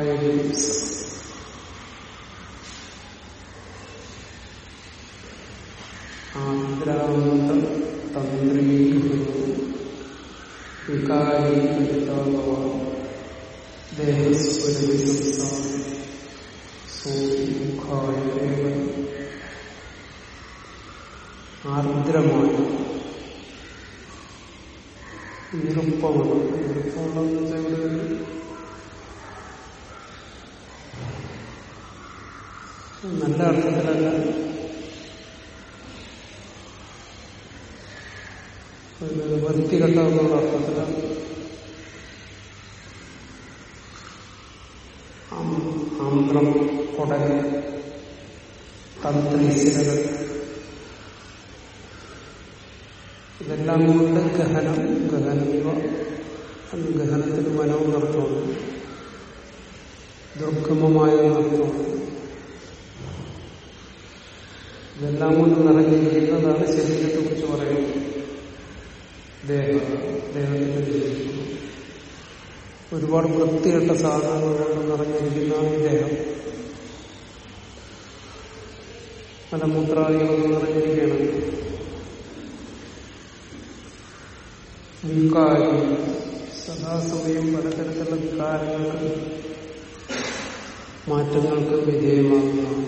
I. ഒരു വൃത്തികെട്ടെന്നുള്ള അർത്ഥത്തിലാണ് ആമ്രം കൊടൽ തന്ത്രിശിലകൾ ഇതെല്ലാം കൊണ്ട് ഗഹനം ഗഹനീവ ഗഹനത്തിന് മനവും നടത്തുന്നു ദുർഗമമായ നടത്തുന്നു ഇതെല്ലാം കൊണ്ട് നിറഞ്ഞിരിക്കുന്നതാണ് ശരീരത്തെ കുറിച്ച് പറയുന്നത്. ദേഹം ഒരുപാട് വൃത്തികെട്ട സാധനങ്ങൾ കൊണ്ട് നിറഞ്ഞിരിക്കുന്നതാണ് ദേഹം. മലമൂത്രാദികളൊക്കെ നിറഞ്ഞിരിക്കുകയാണ്. വികാരി സദാസമയം പലതരത്തിലുള്ള വികാരങ്ങൾ മാറ്റങ്ങൾക്ക് വിധേയമാകുന്നതാണ്.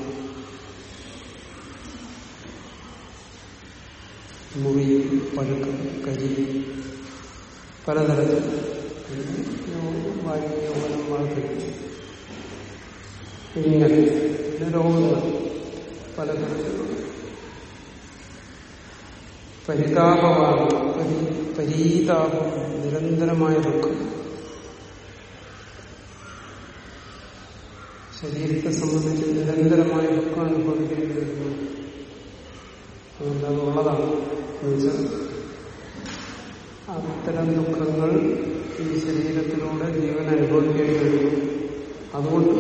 മുറി പഴുക്ക് കരി പലതരത്തിൽ ഇങ്ങനെ രോഗങ്ങൾ പലതരത്തിലുള്ള പരിതാപമാണ് പരീതാപം നിരന്തരമായ ദുഃഖം. ശരീരത്തെ സംബന്ധിച്ച് നിരന്തരമായ ദുഃഖം അനുഭവിക്കേണ്ടി വരുന്നു. അതുകൊണ്ട് ഉള്ളതാണ് എന്നുവെച്ചാൽ അത്തരം ദുഃഖങ്ങൾ ഈ ശരീരത്തിലൂടെ ജീവൻ അനുഭവിക്കേണ്ടി വരുന്നു അതുകൊണ്ട്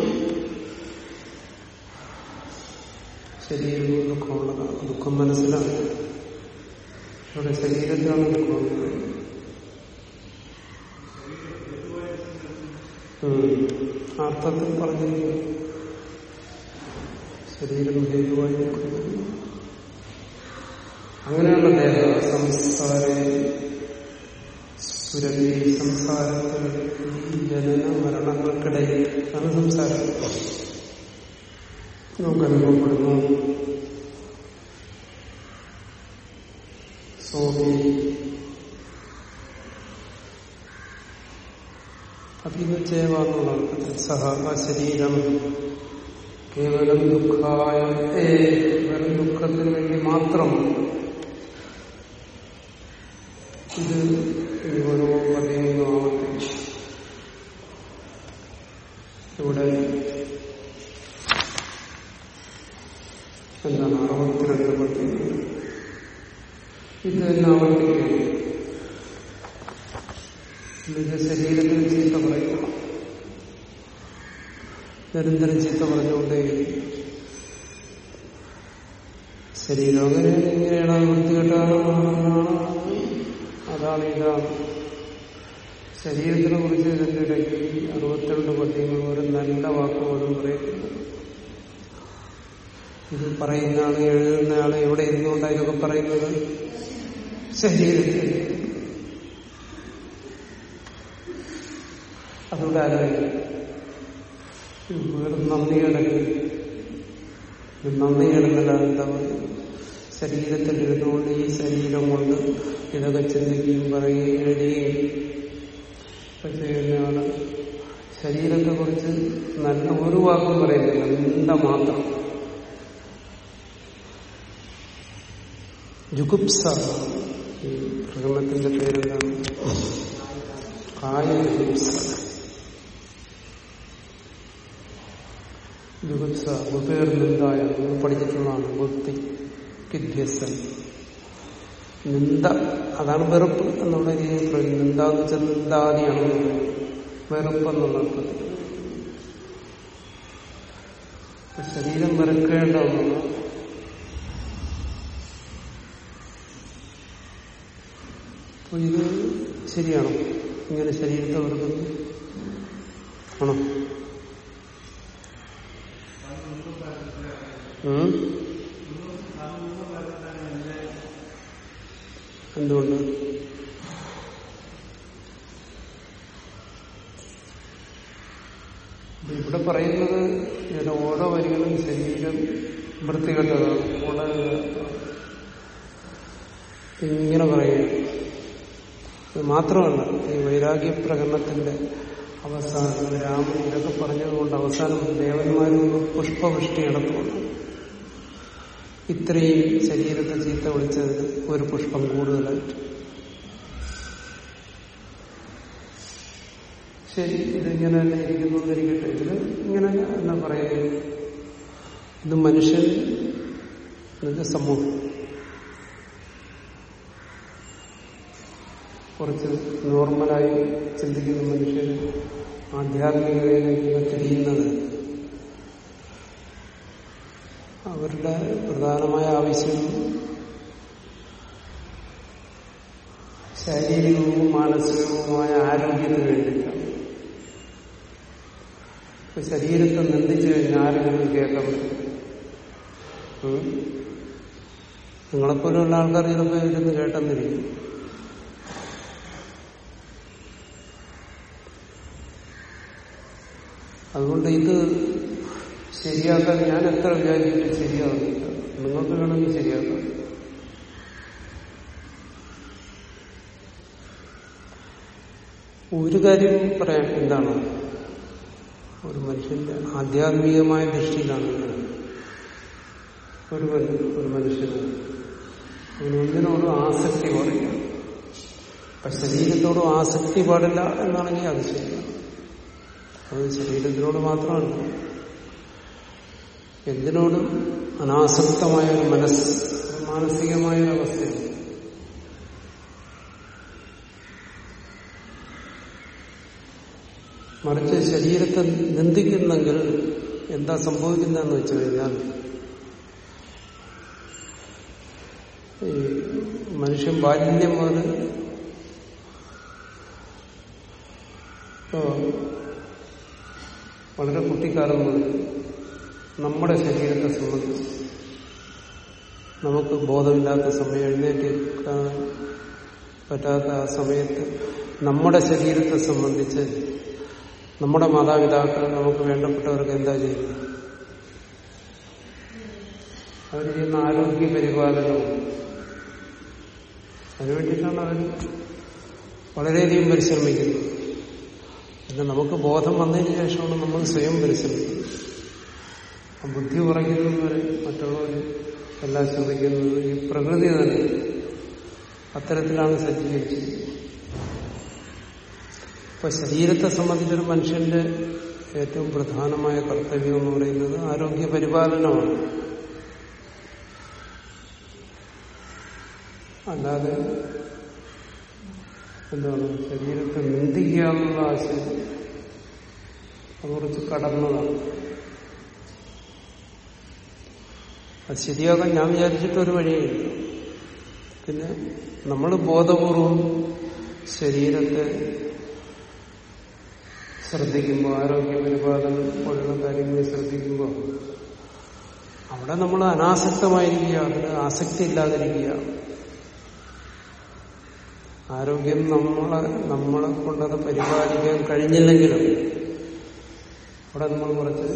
ശരീരവും ദുഃഖമുള്ളതാണ് ദുഃഖം മനസ്സിലാണ്. ഇവിടെ ശരീരത്തിലാണ് ദുഃഖമുള്ളത് അർത്ഥത്തിൽ പറഞ്ഞിരിക്കുന്നു. ശരീരം ഹേതുവായി നിൽക്കുന്നു. അങ്ങനെയുള്ള ദേഹ സംസാര സുരഭി സംസാരത്തിൽ ജനന മരണങ്ങൾക്കിടയിൽ അത് സംസാരം. നമുക്ക് അനുഭവപ്പെടുന്നു. സഹ ശരീരം കേവലം ദുഃഖായ വെറും ദുഃഖത്തിന് വേണ്ടി മാത്രം ഇത് പദ്യങ്ങളും ആവട്ടെ. ഇവിടെ എന്താണ് അറുപത്തിരണ്ട് പദ്യങ്ങൾ ഇത് തന്നെ ആവർത്തിക്കുകയാണ് ഇത് ചീത്ത പറയുക നിരന്തരം ചീത്ത പറഞ്ഞുകൊണ്ടേ ശരീരം അങ്ങനെയാണ് ഇങ്ങനെയാണ് വൃത്തികെട്ടാണ് അതാണ് ഇതാണ് ശരീരത്തിനെ കുറിച്ച് ഇതിന്റെ ഇടയ്ക്ക് അറുപത്തിരണ്ട് പദ്യങ്ങൾ ഒരു നല്ല വാക്ക് പോലും പറയത്തില്ല. ഇത് പറയുന്ന ആൾ എഴുതുന്ന ആൾ എവിടെ ഇരുന്നുകൊണ്ടാണ് ഇതൊക്കെ പറയുന്നത്? ശരീരത്തിൽ. അതുകൊണ്ട് ആലോചിക്കും വെറും നന്ദി കിടന്നില്ല എന്താ പറയുക? ശരീരത്തിൽ ഇരുന്നുകൊണ്ട് ഈ ശരീരം കൊണ്ട് ഇതൊക്കെ ചിന്തിക്കുകയും പറയുകയും എഴുതുകയും ചെയ്യുന്നതാണ് ശരീരത്തെ കുറിച്ച് നല്ല ഒരു വാക്കും പറയുന്നില്ല. നിന്ദ മാത്രം. ജുഗുപ്സ ഈ പ്രകടനത്തിന്റെ പേരെന്താണ്? കായ ജുഗുപ്സ ജുഗുപ്സ ബുദ്ധേർ നിന്ദായ നമ്മൾ പഠിച്ചിട്ടുള്ളതാണ് ബുദ്ധി. വിദ്യസൻ നിന്ദ അതാണ് വെറുപ്പ് എന്നുള്ള രീതിയിൽ പറയും നിന്ദ എന്ന് വെച്ചാൽ നിന്ദാദിയാണ്. വെറുപ്പ് എന്നുള്ള ശരീരം വെറുക്കേണ്ട ഒന്നാണ്. അപ്പൊ ഇത് ശരിയാണോ? ഇങ്ങനെ ശരീരത്തെ വെറുക്കുന്നു ആണോ? എന്തുകൊണ്ട്? ഇവിടെ പറയുന്നത് ഇതിന്റെ ഓരോ വരികളും ശരീരം വൃത്തികെട്ടതാണ് വളരെ ഇങ്ങനെ പറയുക ഇത് മാത്രമല്ല ഈ വൈരാഗ്യ പ്രകടനത്തിന്റെ അവസാനം രാമൻ ഇതൊക്കെ പറഞ്ഞതുകൊണ്ട് അവസാനം ദേവന്മാരും പുഷ്പവൃഷ്ടി നടത്തുന്നു. ഇത്രയും ശരീരത്തെ ചീത്ത വിളിച്ചതിന് ഒരു പുഷ്പം കൂടുതലായിട്ട്. ശരി ഇതിങ്ങനെ തന്നെ ഇരിക്കുന്നു എന്നിരിക്കട്ടെ ഇതിൽ ഇങ്ങനെ എന്നാ പറയുക ഇത് മനുഷ്യൻ ഇതിന്റെ സമൂഹം. കുറച്ച് നോർമലായി ചിന്തിക്കുന്ന മനുഷ്യർ ആധ്യാത്മികതയിലേക്ക് തിരിയുന്നത് അവരുടെ പ്രധാനമായ ആവശ്യം ശാരീരികവും മാനസികവുമായ ആരോഗ്യത്തിന് വേണ്ടിയിട്ടാണ്. ശരീരത്തെ നിന്ദിച്ചു കഴിഞ്ഞാൽ ആരെങ്കിലും കേൾക്കാൻ പറ്റും? നിങ്ങളെപ്പോലുള്ള ആൾക്കാർ ചിലപ്പോൾ ഇരുന്ന് കേട്ടെന്നിരിക്കും. അതുകൊണ്ട് ഇത് ശരിയാക്കാൻ ഞാൻ എത്ര വിചാരിച്ചിട്ട് ശരിയാവുന്നില്ല. നിങ്ങൾക്ക് വേണമെങ്കിൽ ശരിയാക്കാം. ഒരു കാര്യം പറയാം. എന്താണ്? ഒരു മനുഷ്യന്റെ ആധ്യാത്മികമായ ദൃഷ്ടിയിലാണ് ഒരു ഒരു മനുഷ്യന് അവനൊന്നിനോടും ആസക്തി പാടില്ല അപ്പൊ ശരീരത്തോടും ആസക്തി പാടില്ല എന്നാണെങ്കിൽ അത് ശരിയാണ്. അത് ശരീരത്തിനോട് മാത്രമല്ല. എന്തിനോടും അനാസക്തമായ ഒരു മനസ് മാനസികമായ ഒരു അവസ്ഥയാണ് മറിച്ച് ശരീരത്തെ നിന്ദിക്കുന്നെങ്കിൽ എന്താ സംഭവിക്കുന്നതെന്ന് വെച്ചു കഴിഞ്ഞാൽ ഈ മനുഷ്യൻ ബാല്യം മുതൽ വളരെ കുട്ടിക്കാലം മുതൽ നമ്മുടെ ശരീരത്തെ സംബന്ധിച്ച് നമുക്ക് ബോധമില്ലാത്ത സമയം എഴുന്നേറ്റിരിക്കാൻ പറ്റാത്ത ആ സമയത്ത് നമ്മുടെ ശരീരത്തെ സംബന്ധിച്ച് നമ്മുടെ മാതാപിതാക്കൾ നമുക്ക് വേണ്ടപ്പെട്ടവർക്ക് എന്താ ചെയ്യുന്നത്? അവർ ചെയ്യുന്ന ആരോഗ്യ പരിപാലനവും അതിനുവേണ്ടിയിട്ടാണ് അവർ വളരെയധികം പരിശ്രമിക്കുന്നത്. പിന്നെ നമുക്ക് ബോധം വന്നതിന് ശേഷമാണ് നമ്മൾ സ്വയം പരിശ്രമിക്കുന്നത്. ബുദ്ധി കുറയ്ക്കുന്നവരെ മറ്റുള്ളവർ എല്ലാം ശ്രമിക്കുന്നത് ഈ പ്രകൃതി തന്നെ അത്തരത്തിലാണ് സജ്ജീകരിച്ചിരിക്കുന്നത് ഇപ്പൊ ശരീരത്തെ സംബന്ധിച്ചൊരു മനുഷ്യന്റെ ഏറ്റവും പ്രധാനമായ കർത്തവ്യം എന്ന് പറയുന്നത് ആരോഗ്യ പരിപാലനമാണ്. അല്ലാതെ എന്താണ് ശരീരത്തെ നിന്ദിക്കുക എന്നുള്ള ആശയം അത് കുറച്ച് കടന്നതാണ്. അത് ശരിയാകാൻ ഞാൻ വിചാരിച്ചിട്ട് ഒരു വഴിയില്ല പിന്നെ നമ്മൾ ബോധപൂർവം ശരീരത്തെ ശ്രദ്ധിക്കുമ്പോൾ ആരോഗ്യ പരിപാലനം പോലുള്ള കാര്യങ്ങൾ ശ്രദ്ധിക്കുമ്പോൾ അവിടെ നമ്മൾ അനാസക്തമായിരിക്കുക അതിന് ആസക്തി ഇല്ലാതിരിക്കുക. ആരോഗ്യം നമ്മളെ നമ്മളെ കൊണ്ടത് പരിപാലിക്കാൻ കഴിഞ്ഞില്ലെങ്കിലും അവിടെ നമ്മൾ കുറച്ച്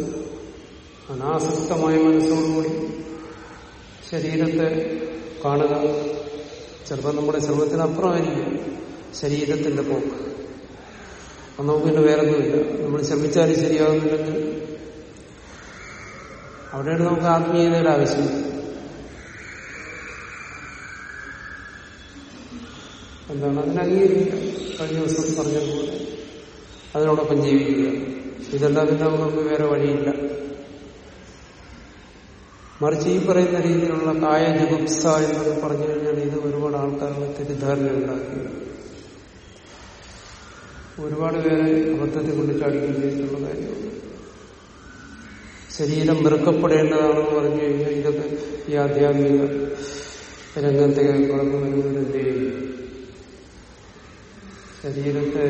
അനാസക്തമായ മനസ്സോടുകൂടി ശരീരത്തെ കാണുക. ചിലപ്പോൾ നമ്മുടെ ശ്രമത്തിനപ്പുറമായിരിക്കും ശരീരത്തിന്റെ പോക്ക്. നമുക്ക് പിന്നെ വേറൊന്നുമില്ല. നമ്മൾ ശ്രമിച്ചാലും ശരിയാകുന്നില്ലെങ്കിൽ അവിടെയാണ് നമുക്ക് ആത്മീയതയുടെ ആവശ്യം. എന്താണ്? അതിനെ അംഗീകരിക്കുക കഴിഞ്ഞ ദിവസം പറഞ്ഞതുപോലെ. അതിനോടൊപ്പം ജീവിക്കുക. ഇതെല്ലാം പിന്നെ നമുക്ക് വേറെ വഴിയില്ല. മറിച്ച് ഈ പറയുന്ന രീതിയിലുള്ള കായ ജുഗുപ്സ എന്നൊക്കെ പറഞ്ഞു കഴിഞ്ഞാൽ ഇത് ഒരുപാട് ആൾക്കാരുടെ തെറ്റിദ്ധാരണ ഉണ്ടാക്കി. ഒരുപാട് പേരെ അബദ്ധത്തിൽ കൊണ്ട് ചാടിക്കുകയും ചെയ്തിട്ടുള്ള കാര്യമാണ് ശരീരം വെറുക്കപ്പെടേണ്ടതാണെന്ന് പറഞ്ഞു കഴിഞ്ഞാൽ ഇതൊക്കെ ഈ ആധ്യാത്മിക രംഗത്തെ കടന്നു വരുന്നവരെന്ത് ചെയ്യും? ശരീരത്തെ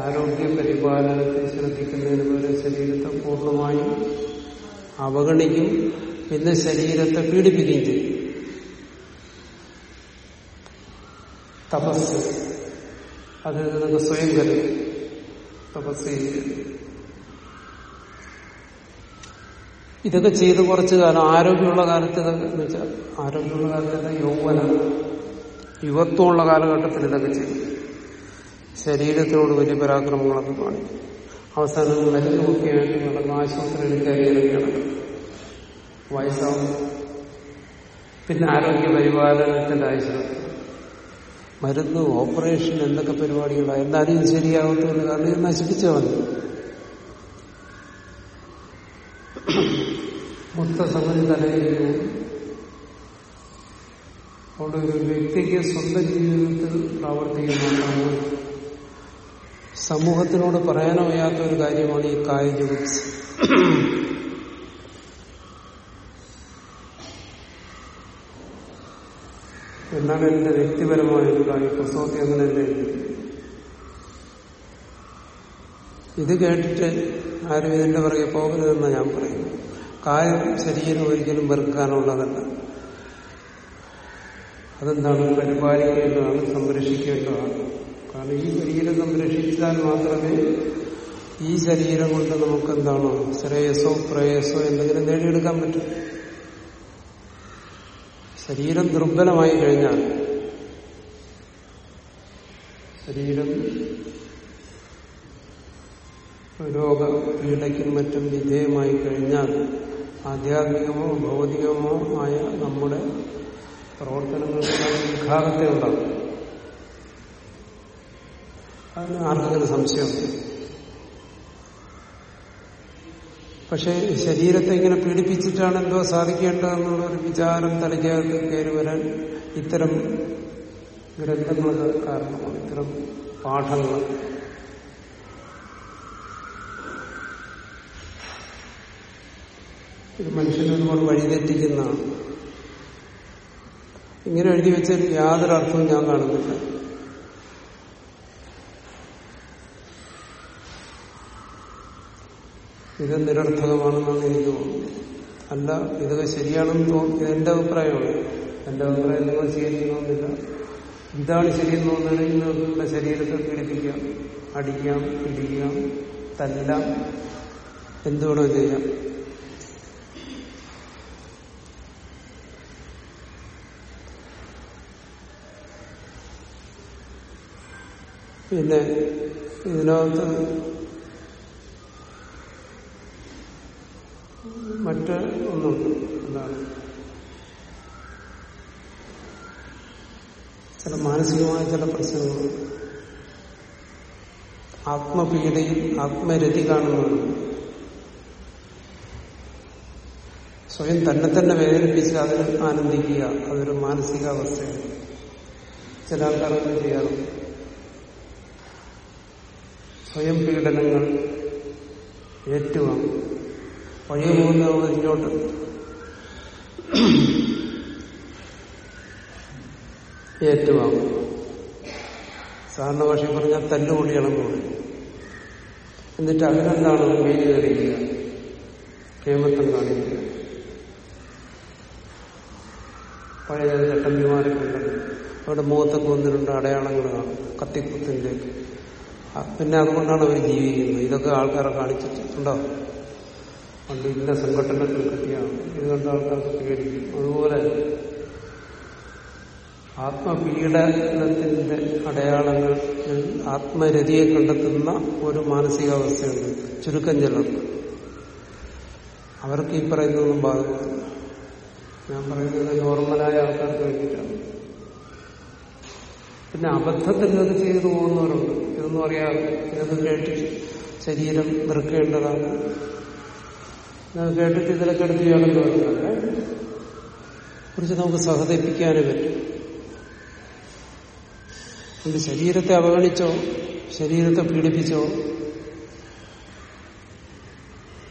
ആരോഗ്യ പരിപാലനത്തെ ശ്രദ്ധിക്കുന്നതിന് പോലെ ശരീരത്തെ പൂർണമായും അവഗണിക്കും പിന്നെ ശരീരത്തെ പീഡിപ്പിക്കുകയും ചെയ്യും. തപസ്. അത് നിങ്ങൾക്ക് സ്വയം കരുതും. തപസ് ഇതൊക്കെ ചെയ്ത് കുറച്ച് കാലം. ആരോഗ്യമുള്ള കാലത്ത് ഇതൊക്കെ എന്ന് വെച്ചാൽ ആരോഗ്യമുള്ള കാലത്ത് യൗവന യുവത്വമുള്ള കാലഘട്ടത്തിൽ ഇതൊക്കെ ചെയ്യും. ശരീരത്തിനോട് വലിയ പരാക്രമങ്ങളൊക്കെ കാണിക്കും. അവസാനം മരുന്ന് കുട്ടിയായിട്ട് നടന്ന ആശുപത്രിയിൽ കയറി നടക്കും വയസ്സാവും. പിന്നെ ആരോഗ്യ പരിപാലനത്തിന്റെ ആവശ്യം. മരുന്ന് ഓപ്പറേഷൻ എന്തൊക്കെ പരിപാടികളാണ് എന്തായാലും ഇത് ശരിയാകത്തില്ല കാരണം നശിപ്പിച്ചാൽ മതി. സംഗതി തലയിൽ അവിടെ ഒരു വ്യക്തിക്ക് സ്വന്തം ജീവിതത്തിൽ പ്രാവർത്തികമാക്കാണ് സമൂഹത്തിനോട് പറയാനോ വയ്യാത്ത ഒരു കാര്യമാണ് ഈ കായജുഗുപ്സ്. എന്നാണ് എന്റെ വ്യക്തിപരമായ ഒരു കാര്യം പുസ്തകത്തിൽ അങ്ങനെ എന്റെ ഇത് കേട്ടിട്ട് ആരും ഇതിന്റെ പുറകെ പോകരുതെന്ന് ഞാൻ പറയുന്നു കായം ശരീരം ഒരിക്കലും വെറുക്കാനുള്ളതല്ല. അതെന്താണ്? പരിപാലിക്കേണ്ടതാണ് സംരക്ഷിക്കേണ്ടതാണ്. കാരണം ഈ ശരീരം സംരക്ഷിച്ചാൽ മാത്രമേ ഈ ശരീരം കൊണ്ട് നമുക്ക് എന്താണ് ശ്രേയസോ പ്രേയസോ എന്തെങ്കിലും നേടിയെടുക്കാൻ പറ്റും. ശരീരം ദുർബലമായി കഴിഞ്ഞാൽ ശരീരം രോഗപീഠയ്ക്കും മറ്റും വിധേയമായി കഴിഞ്ഞാൽ ആധ്യാത്മികമോ ഭൗതികമോ ആയ നമ്മുടെ പ്രവർത്തനങ്ങൾക്കുള്ള വിഘാതത്തെ ഉണ്ടാകും അതിന് ആർക്കെങ്കിലും സംശയം? പക്ഷെ ശരീരത്തെ ഇങ്ങനെ പീഡിപ്പിച്ചിട്ടാണ് എന്തോ സാധിക്കേണ്ടതെന്നുള്ള ഒരു വിചാരം തലയ്ക്കകത്ത് കയറി വരാൻ ഇത്തരം ഗ്രന്ഥങ്ങൾക്ക് കാരണമാണ് ഇത്തരം പാഠങ്ങൾ. ഇത് മനുഷ്യനെ ഒരുപാട് ഇങ്ങനെ എഴുതി വെച്ചാൽ യാതൊരു അർത്ഥവും ഞാൻ കാണുന്നില്ല. ഇത് നിരർത്ഥകമാണെന്നാണ് എനിക്ക് തോന്നുന്നത്. അല്ല ഇതൊക്കെ ശരിയാണെന്ന് തോന്നി എന്റെ അഭിപ്രായമാണ്. എന്റെ അഭിപ്രായം നിങ്ങൾ സ്വീകരിക്കണമെന്നില്ല. ഇതാണ് ശരിയെന്ന് തോന്നുകയാണെങ്കിൽ നിങ്ങളുടെ ശരീരത്തെ പീഡിപ്പിക്കാം അടിക്കാം പിടിക്കാം തല്ലാം. എന്തുവേണോ ചെയ്യാം. പിന്നെ ഇതിനകത്ത് മറ്റ് ഒന്നുണ്ട്. എന്താണ്? ചില മാനസികമായ ചില പ്രശ്നങ്ങളുണ്ട് ആത്മപീഡയും ആത്മരതി കാണുന്നതാണ്. സ്വയം തന്നെ തന്നെ വേദനിപ്പിച്ച് അതിൽ ആനന്ദിക്കുക അതൊരു മാനസികാവസ്ഥയാണ്. ചില ആൾക്കാരൊക്കെ ചെയ്യാറുണ്ട്. സ്വയം പീഡനങ്ങൾ ഏറ്റുവാങ്ങും. വഴിയ നമുക്ക് ഇങ്ങോട്ട് ഏറ്റുവാങ്ങും. സാധാരണ ഭാഷ പറഞ്ഞാൽ തല്ലുപൊടിയാണെന്ന് പറയും എന്നിട്ട് അതിനെന്താണ് മേൽ കയറിയില്ല? ക്ഷേമത്തം കാണിക്കുക പഴയ ചട്ടമ്പിമാരൊക്കെ അവിടെ മുഖത്തൊക്കെ വന്നിട്ടുണ്ട് അടയാളങ്ങൾ കാണും. കത്തിക്കുത്തിന്റെ പിന്നെ അതുകൊണ്ടാണ് അവർ ജീവിക്കുന്നത്. ഇതൊക്കെ ആൾക്കാരെ കാണിച്ചിട്ടുണ്ടോ? പണ്ട് ഇന്ന സംഘടനകൾ കിട്ടിയാണ് ഇത് കണ്ട ആൾക്കാർ സ്വീകരിക്കും. അതുപോലെ ആത്മപീഡനത്തിന്റെ അടയാളങ്ങൾ ആത്മരതിയെ കണ്ടെത്തുന്ന ഒരു മാനസികാവസ്ഥയുണ്ട്. ചുരുക്കം ചിലർക്ക് അവർക്ക് ഈ പറയുന്നതൊന്നും ബാധിക്കില്ല. ഞാൻ പറയുന്നത് നോർമലായ ആൾക്കാർക്ക് വേണ്ടിയിട്ടാണ്. പിന്നെ അബദ്ധത്തിൽ ഇത് ചെയ്തു പോകുന്നവരുണ്ട്. ഇതൊന്നും അറിയാതെ ഇതൊന്നും കേട്ട് ശരീരം വെറുക്കേണ്ടതാണ്. ഇത് കേട്ടിട്ട് ഇതിലൊക്കെ എടുത്ത് ചെയ്യാണെന്ന് പറഞ്ഞാൽ കുറിച്ച് നമുക്ക് സഹതപിക്കാനേ പറ്റും. ഒരു ശരീരത്തെ അവഗണിച്ചോ ശരീരത്തെ പീഡിപ്പിച്ചോ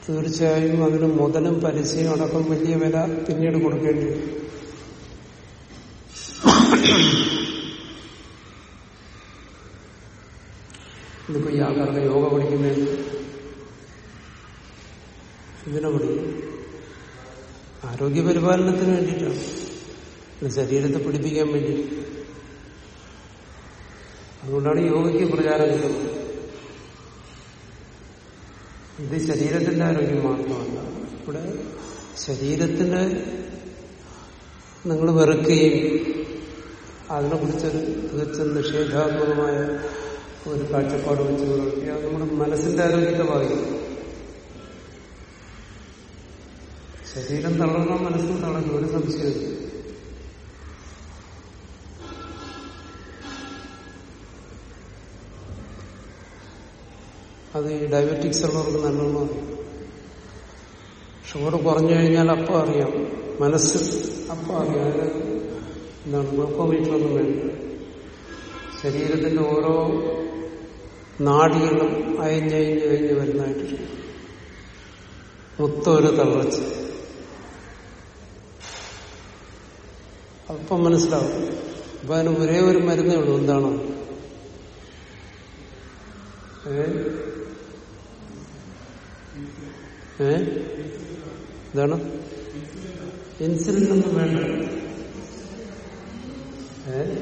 തീർച്ചയായും അതിന് മുതലും പലിശയും അടക്കം വലിയ വില പിന്നീട് കൊടുക്കേണ്ടി വരും. ഇതിപ്പോ ഈ ആൾക്കാരുടെ യോഗ പഠിക്കുന്നതിന് ഇതിനെ പഠിക്കും ആരോഗ്യ പരിപാലനത്തിന് വേണ്ടിയിട്ടാണ് ശരീരത്തെ പിടിപ്പിക്കാൻ വേണ്ടി അതുകൊണ്ടാണ് യോഗയ്ക്ക് പ്രചാരം കിട്ടുന്നത്. ഇത് ശരീരത്തിന്റെ ആരോഗ്യം മാത്രമല്ല. ഇവിടെ ശരീരത്തിന്റെ നിങ്ങൾ വെറുക്കുകയും അതിനെക്കുറിച്ചൊരു തികച്ചും നിഷേധാത്മകമായ ഒരു കാഴ്ചപ്പാട് വെച്ച് വെറുക്കുക നമ്മുടെ മനസ്സിന്റെ ആരോഗ്യത്തെ ബാധിക്കും. ശരീരം തളർന്ന മനസ്സും തളർന്നു ഒരു സംശയമില്ല അത് ഈ ഡയബറ്റിക്സ് ഉള്ളവർക്ക് നല്ലോണം ഷുഗർ കുറഞ്ഞു കഴിഞ്ഞാൽ അപ്പം അറിയാം. മനസ്സ് അപ്പം അറിയാം. അതിന് എന്താണ്? ഗ്ലൂക്കോമീറ്ററൊന്നും വേണ്ട. ശരീരത്തിന്റെ ഓരോ നാടികളും അയഞ്ഞയഞ്ഞ് അയഞ്ഞ് വരുന്നതായിട്ട് മൊത്തം ഒരു തളർച്ച. അപ്പം മനസ്സിലാവും. അപ്പൊ അതിന് ഒരേ ഒരു മരുന്നേ ഉള്ളൂ. എന്താണ്? ഏ? എന്താണ്? ഇൻസുലിൻ ഒന്നും വേണ്ട. ഏ?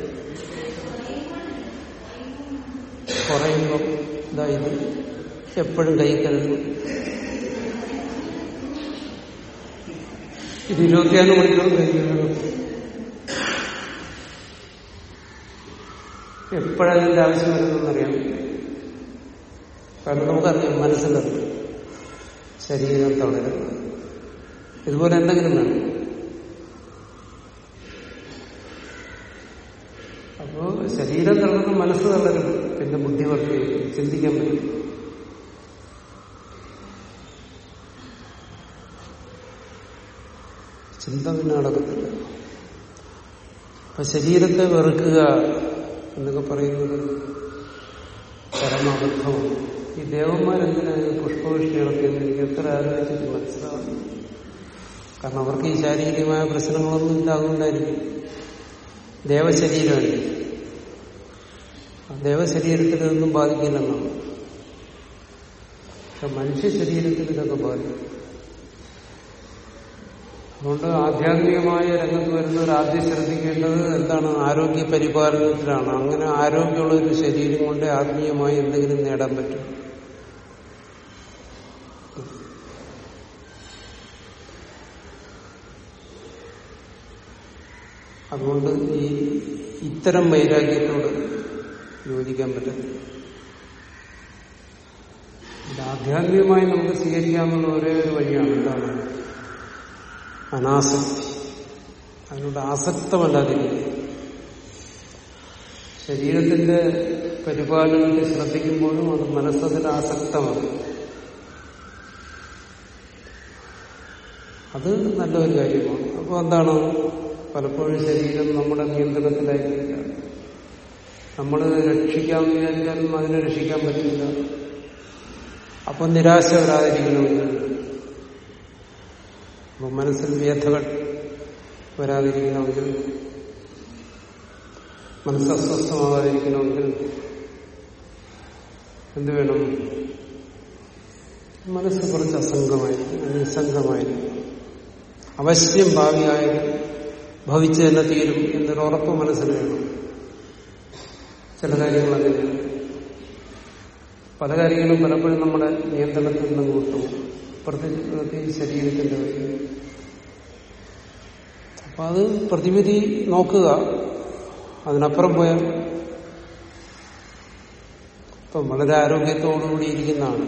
കുറയുമ്പം ഇതാ എപ്പോഴും കൈ കരുതുന്നു ഇത് ഇരുപത്തിയാറ് മണിക്കൂർ കൈ കരുതണം എപ്പോഴതിന്റെ ആവശ്യം വരുന്നതെന്നറിയാം കാരണം നമുക്കറിയാം മനസ്സിലത് ശരീരം തളരും. ഇതുപോലെ എന്തെങ്കിലും വേണം. അപ്പോ ശരീരം തളർന്ന് മനസ്സ് തളരും പിന്നെ ബുദ്ധി വർക്ക് ചിന്തിക്കാൻ പറ്റും. ചിന്ത പിന്നെ നടക്കത്തില്ല. അപ്പൊ ശരീരത്തെ വെറുക്കുക എന്നൊക്കെ പറയുന്നത് പരമാബദ്ധമാണ്. ഈ ദേവന്മാരെന്തിനാണ് എന്ന് എനിക്ക് എത്ര ആലോചിച്ചിട്ട് മനസ്സിലാവുന്നു. കാരണം അവർക്ക് ഈ ശാരീരികമായ പ്രശ്നങ്ങളൊന്നും ഇല്ലാതുകൊണ്ടായിരിക്കും ദേവശരീരമല്ല ദേവശരീരത്തിൽ ഇതൊന്നും ബാധിക്കില്ലെന്നാണ്. പക്ഷെ മനുഷ്യ ശരീരത്തിൽ ഇതൊക്കെ ബാധിക്കും. അതുകൊണ്ട് ആധ്യാത്മികമായ രംഗത്ത് വരുന്നവർ ആദ്യം ശ്രദ്ധിക്കേണ്ടത് എന്താണ്? ആരോഗ്യ പരിപാലനത്തിലാണ്. അങ്ങനെ ആരോഗ്യമുള്ള ഒരു ശരീരം കൊണ്ട് ആത്മീയമായി എന്തെങ്കിലും നേടാൻ പറ്റും. അതുകൊണ്ട് ഈ ഇത്തരം വൈരാഗ്യത്തോട് യോജിക്കാൻ പറ്റത്തില്ല. ആധ്യാത്മികമായി നമുക്ക് സ്വീകരിക്കാമെന്നുള്ള ഒരേ ഒരു വഴിയാണ് എന്താണ്? അനാസക്തി. അതിനോട് ആസക്തമല്ലാതിരിക്കുക ശരീരത്തിന്റെ പരിപാലനത്തിൽ ശ്രദ്ധിക്കുമ്പോഴും അത് മനസ്സതിൽ ആസക്തമാണ്. അത് നല്ലൊരു കാര്യമാണ്. അപ്പോൾ എന്താണ്? പലപ്പോഴും ശരീരം നമ്മുടെ നിയന്ത്രണത്തിലായിരിക്കില്ല. നമ്മൾ രക്ഷിക്കാൻ വിചാരിച്ചാലും അതിനെ രക്ഷിക്കാൻ പറ്റില്ല. അപ്പൊ നിരാശ വരാതിരിക്കണമെങ്കിൽ അപ്പൊ മനസ്സിൽ വ്യഥകൾ വരാതിരിക്കണമെങ്കിൽ മനസ്സ് അസ്വസ്ഥമാകാതിരിക്കണമെങ്കിൽ എന്ത് വേണം? മനസ്സ് കുറച്ച് അസംഗമായിരിക്കും നിസ്സംഗമായിരിക്കും. അവശ്യം ഭാവിയായാലും ഭവിച്ചു തന്നെ തീരും എന്നൊരു ഉറപ്പ് മനസ്സിൽ വേണം. ചില കാര്യങ്ങൾ അങ്ങനെയാണ് പല കാര്യങ്ങളും പലപ്പോഴും നമ്മുടെ നിയന്ത്രണത്തിൽ നിന്ന് കൂട്ടും. പ്രത്യേകിച്ച് ശരീരത്തിന്റെ വഴി അപ്പൊ അത് പ്രതിവിധി നോക്കുക. അതിനപ്പുറം പോയാൽ ഇപ്പം വളരെ ആരോഗ്യത്തോടുകൂടി ഇരിക്കുന്നതാണ്.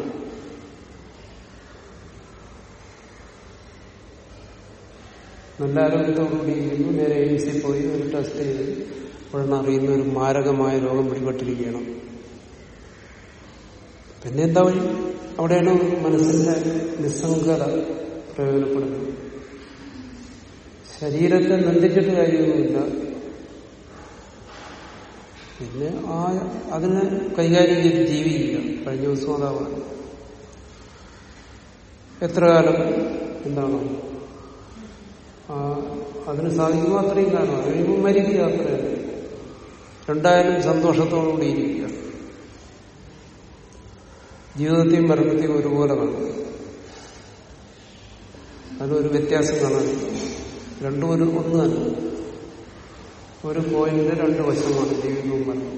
നല്ല ആരോഗ്യത്തോടുകൂടി ഇരിക്കുന്നു. നേരെ എയിംസിൽ പോയി ഒരു ടെസ്റ്റ് ചെയ്ത് ഉടനെ അറിയുന്ന ഒരു മാരകമായ രോഗം പിടിപെട്ടിരിക്കണം പിന്നെ എന്താ വഴി അവിടെയാണ് മനസ്സിന്റെ നിസ്സംഗത പ്രയോജനപ്പെടുന്നത്. ശരീരത്തെ നിന്ദിച്ചിട്ട് കാര്യമൊന്നുമില്ല. പിന്നെ ആ അതിനെ കൈകാര്യം ചെയ്ത് ജീവിക്കില്ല കഴിഞ്ഞ ദിവസം അതാ പറഞ്ഞു എത്ര കാലം എന്താണ്? അതിന് സാധിക്കുമോ? അത്രയും കാലം. കഴിയുമ്പോൾ മരിക്കുക അത്രയല്ല രണ്ടായാലും സന്തോഷത്തോടുകൂടി ഇരിക്കുക. ജീവിതത്തെയും പരമത്തെയും ഒരുപോലെ കാണും അതിലൊരു വ്യത്യാസം കാണാൻ രണ്ടും ഒരു ഒന്ന് തന്നെ ഒരു പോയിന്റ് രണ്ട് വശമാണ് ജീവിതവും പറഞ്ഞു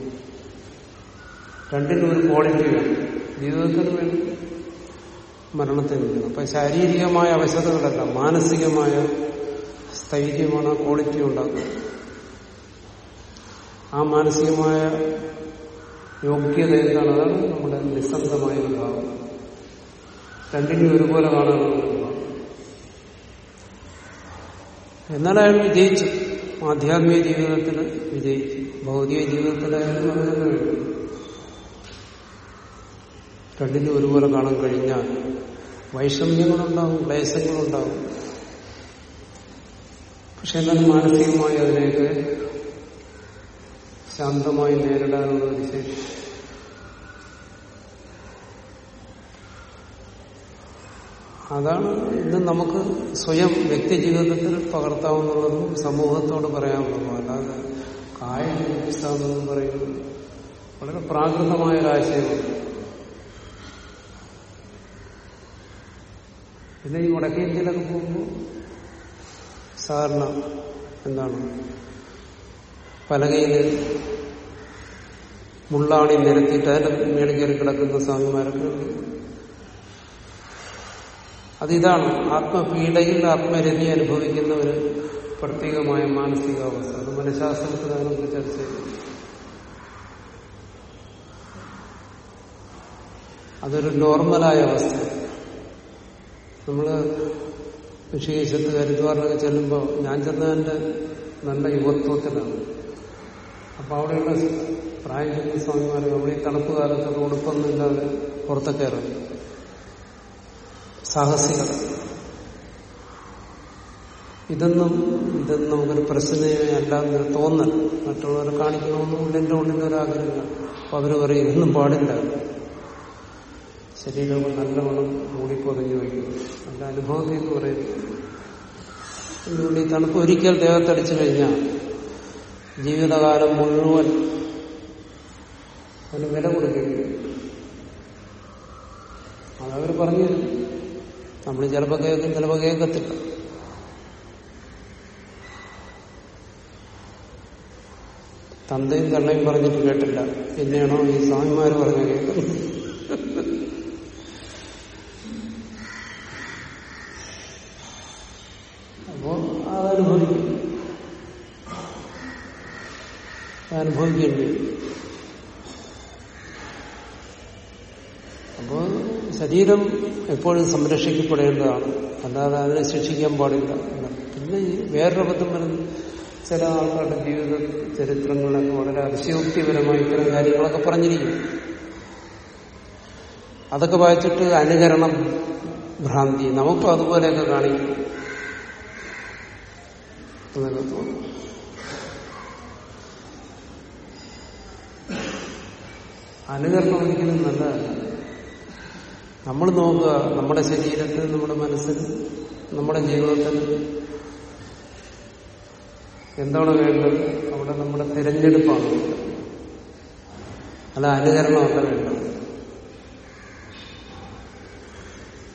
രണ്ടിനും ഒരു ക്വാളിറ്റി വേണം. ജീവിതത്തിന് വേണം മരണത്തിന് വേണം. അപ്പൊ ശാരീരികമായ അവശതകളല്ല മാനസികമായ സ്ഥൈര്യമാണ് ക്വാളിറ്റി ഉണ്ടാക്കുന്നത് ആ മാനസികമായ യോഗ്യത എന്താണ്? അതാണ് നമ്മുടെ നിസ്സബ്ദമായ ഒരു ഭാവം രണ്ടിനും ഒരുപോലെ കാണാനുള്ള എന്നാൽ അയാൾ വിജയിച്ചു. ആധ്യാത്മിക ജീവിതത്തിൽ വിജയിച്ചു. ഭൗതിക ജീവിതത്തിലായാലും അത് വേണം. രണ്ടിനും ഒരുപോലെ കാണാൻ കഴിഞ്ഞാൽ വൈഷമ്യങ്ങളുണ്ടാവും ക്ലേശങ്ങളുണ്ടാവും. പക്ഷെ എന്നാലും മാനസികമായി അതിനെയൊക്കെ ശാന്തമായി നേരിടാനുള്ള ഒരു ശേഷി അതാണ് ഇന്ന് നമുക്ക് സ്വയം വ്യക്തി ജീവിതത്തിൽ പകർത്താവുന്നതും സമൂഹത്തോട് പറയാവുന്നതും. അല്ലാതെ കായ ചികിത്സ പറയുന്നത് വളരെ പ്രാകൃതമായ ഒരാശയമാണ് പിന്നെ ഈ വടക്കേ ഇന്ത്യയിലൊക്കെ പോകുമ്പോൾ സാധാരണ എന്താണ്? പലകയിൽ മുള്ളാണി നിരത്തിയിട്ട് അതിന്റെ മേളിൽ കയറി കിടക്കുന്ന സ്വാമിമാരൊക്കെ അതിതാണ് ആത്മപീഡയിൽ ആത്മരതി അനുഭവിക്കുന്ന ഒരു പ്രത്യേകമായ മാനസികാവസ്ഥ. അത് മനഃശാസ്ത്രത്തിൽ അതിനൊക്കെ ചർച്ച ചെയ്തു അതൊരു നോർമലായ അവസ്ഥ. നമ്മൾ ഋഷികേശത്ത് ഹരിദ്വാറിലൊക്കെ ചെല്ലുമ്പോൾ ഞാൻ ചെന്നതിന്റെ നല്ല യുവത്വത്തിലാണ്. അപ്പോൾ അവിടെയുള്ള പ്രായം ചെന്ന സ്വാമിമാർ നമ്മൾ ഈ തണുപ്പ് കാലത്ത് ഉടുപ്പൊന്നും ഇല്ലാതെ പുറത്തൊക്കെ ഇറങ്ങി. സാഹസികത. ഇതൊന്നും ഇതൊന്നും നമുക്കൊരു പ്രശ്നമല്ലാന്ന് തോന്നൽ മറ്റുള്ളവരെ കാണിക്കണമെന്നും ഉള്ളിന്റെ ഒരു ഒരാഗ്രഹമില്ല അപ്പൊ അവർ പറയും ഇതൊന്നും പാടില്ല. ശരീരം നല്ലവണ്ണം മൂടിപ്പൊതിഞ്ഞു വയ്ക്കും നല്ല അനുഭവത്തിൽ എന്ന് പറയുന്നു ഈ തണുപ്പ് ഒരിക്കൽ ദേഹത്തടിച്ചു കഴിഞ്ഞാൽ ജീവിതകാലം മുഴുവൻ അതിന് വില കൊടുക്കേണ്ടി വരും. അതവർ പറഞ്ഞു നമ്മൾ ചിലപ്പോൾ കേൾക്കും ചിലപ്പോൾ കേൾക്കത്തില്ല. തന്തയും തള്ളയും പറഞ്ഞിട്ട് കേട്ടില്ല. പിന്നെയാണോ ഈ സ്വാമിമാർ പറഞ്ഞ കേൾക്കുന്നത്? അപ്പോ അതനുഭവിക്കും. അനുഭവിക്കേണ്ടി വരും അപ്പോ ശരീരം എപ്പോഴും സംരക്ഷിക്കപ്പെടേണ്ടതാണ്. അല്ലാതെ അതിനെ ശിക്ഷിക്കാൻ പാടില്ല. പിന്നെ വേറൊരു അബദ്ധം വരുന്നു. ചില ആൾക്കാരുടെ ജീവിത ചരിത്രങ്ങളൊക്കെ വളരെ അതിശയോക്തിപരമായി ഇത്തരം കാര്യങ്ങളൊക്കെ പറഞ്ഞിരിക്കും അതൊക്കെ വായിച്ചിട്ട് അനുകരണം ഭ്രാന്തി. നമുക്കും അതുപോലെയൊക്കെ കാണിക്കും. എന്നൊക്കെ തോന്നും അനുകരണം ഒരിക്കലും നല്ലതല്ല. നമ്മൾ നോക്കുക നമ്മുടെ ശരീരത്തിൽ നമ്മുടെ മനസ്സിൽ നമ്മുടെ ജീവിതത്തിൽ എന്താണ് വേണ്ടത്? അവിടെ നമ്മുടെ തിരഞ്ഞെടുപ്പാണ് അല്ല അനുകരണമല്ല വേണ്ടത്.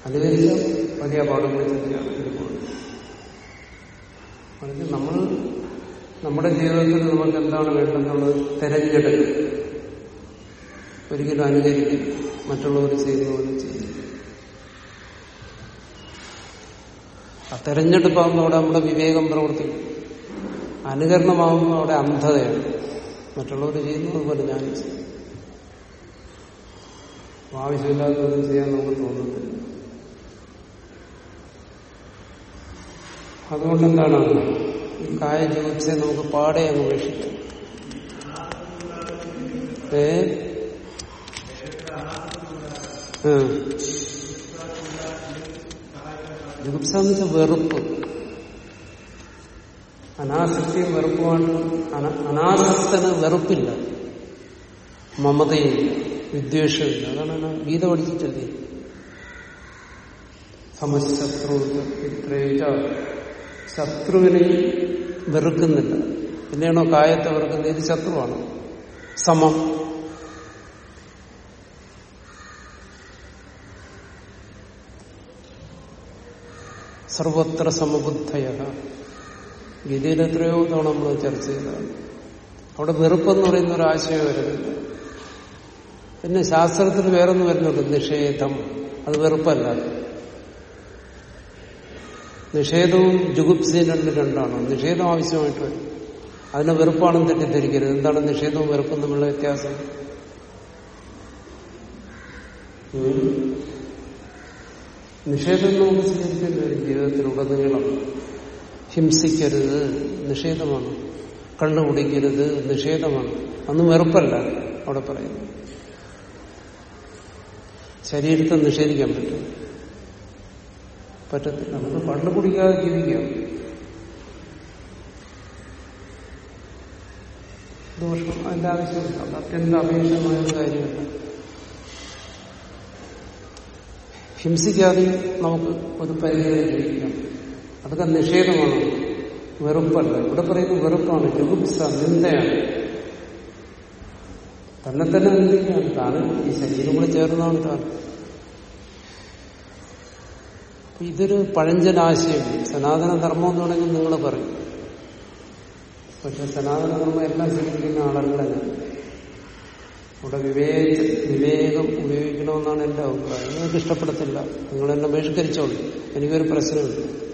അനുകരിച്ച വലിയ പാടുകൾ തന്നെയാണ് നമ്മൾ നമ്മുടെ ജീവിതത്തിൽ നമുക്ക് എന്താണ് വേണ്ടതെന്നുള്ളത് തിരഞ്ഞെടുക്കും ഒരിക്കലും അനുകരിക്കും. മറ്റുള്ളവർ ചെയ്യുന്ന പോലെ ചെയ്യും. ആ തെരഞ്ഞെടുപ്പാകുമ്പോൾ അവിടെ നമ്മുടെ വിവേകം പ്രവർത്തിക്കും. അനുകരണമാകുമ്പോൾ അവിടെ അന്ധതയാണ്. മറ്റുള്ളവർ ചെയ്യുന്നത് പോലെ ഞാൻ ആവശ്യമില്ലാത്തതൊന്നും ചെയ്യാൻ നമുക്ക് തോന്നുന്നില്ല. അതുകൊണ്ട് എന്താണ് ഈ കായ ചികിത്സയെ നമുക്ക് പാടെ അങ്ങ് ഏ? ജുഗുപ്സ എന്ന് വെച്ചാൽ വെറുപ്പ്. അനാസക്തിയും വെറുപ്പുമാണ്. അനാസക്തന് വെറുപ്പില്ല. മമതയില്ല വിദ്വേഷമില്ല അതാണ് ഗീത പഠിച്ചിട്ടത്. സമശത്രു ഇത്രേജ ശത്രുവിനെ വെറുക്കുന്നില്ല. പിന്നെയാണോ കായത്തെ വെറുക്കുന്നത്? ഇത് ശത്രുവാണ്. സമം. സർവത്ര സമബുദ്ധയ ഗീതയിൽ എത്രയോ തവണ നമ്മൾ ചർച്ച ചെയ്തതാണ്. അവിടെ വെറുപ്പെന്ന് പറയുന്ന ഒരു ആശയം വരുന്നില്ല പിന്നെ ശാസ്ത്രത്തിൽ വേറൊന്നും വരുന്നുണ്ട് നിഷേധം. അത് വെറുപ്പല്ല. നിഷേധവും ജുഗുപ്സിയും രണ്ട് രണ്ടാണ്. നിഷേധം ആവശ്യമായിട്ട് വരും. അതിനെ വെറുപ്പാണെന്ന് തെറ്റിദ്ധരിക്കരുത്. എന്താണ് നിഷേധവും വെറുപ്പും തമ്മിലുള്ള വ്യത്യാസം. നിഷേധം നമുക്ക് സ്വീകരിക്കേണ്ടി വരും ജീവിതത്തിലുടനീളം ഹിംസിക്കരുത് നിഷേധമാണ്. കണ്ണു കുടിക്കരുത് നിഷേധമാണ്. അന്ന് വെറുപ്പല്ല അവിടെ പറയുന്നു. ശരീരത്തെ നിഷേധിക്കാൻ പറ്റും. പറ്റത്തില്ല. നമുക്ക് കണ്ണു കുടിക്കാതെ ജീവിക്കാം. ദോഷം അതിന്റെ ആവശ്യമില്ല. അത് അത്യന്തം ഒരു കാര്യമല്ല. ഹിംസിക്കാതെ നമുക്ക് ഒരു പരിഹാരം ജീവിക്കാം അതൊക്കെ നിഷേധമാണ്. വെറുപ്പല്ല. ഇവിടെ പറയുന്നത് വെറുപ്പാണ്. ജുഗുപ്സ നിന്ദയാണ്. തന്നെ തന്നെ നിന്ദിക്കുകയാണ്. താൻ ഈ ശരീരം കൂടെ ചേർന്നാണ് താൻ. ഇതൊരു പഴഞ്ചനാശയം. സനാതന ധർമ്മം എന്ന് വേണമെങ്കിൽ നിങ്ങൾ പറയും. പക്ഷെ സനാതന ധർമ്മം എല്ലാം സ്വീകരിക്കുന്ന ആളുകളല്ല അവിടെ വിവേക വിവേകം ഉപയോഗിക്കണമെന്നാണ് എന്റെ അഭിപ്രായം. നിങ്ങൾക്ക് ഇഷ്ടപ്പെടത്തില്ല. നിങ്ങൾ എന്നെ ബഹിഷ്കരിച്ചോളൂ. എനിക്കൊരു പ്രശ്നമില്ല.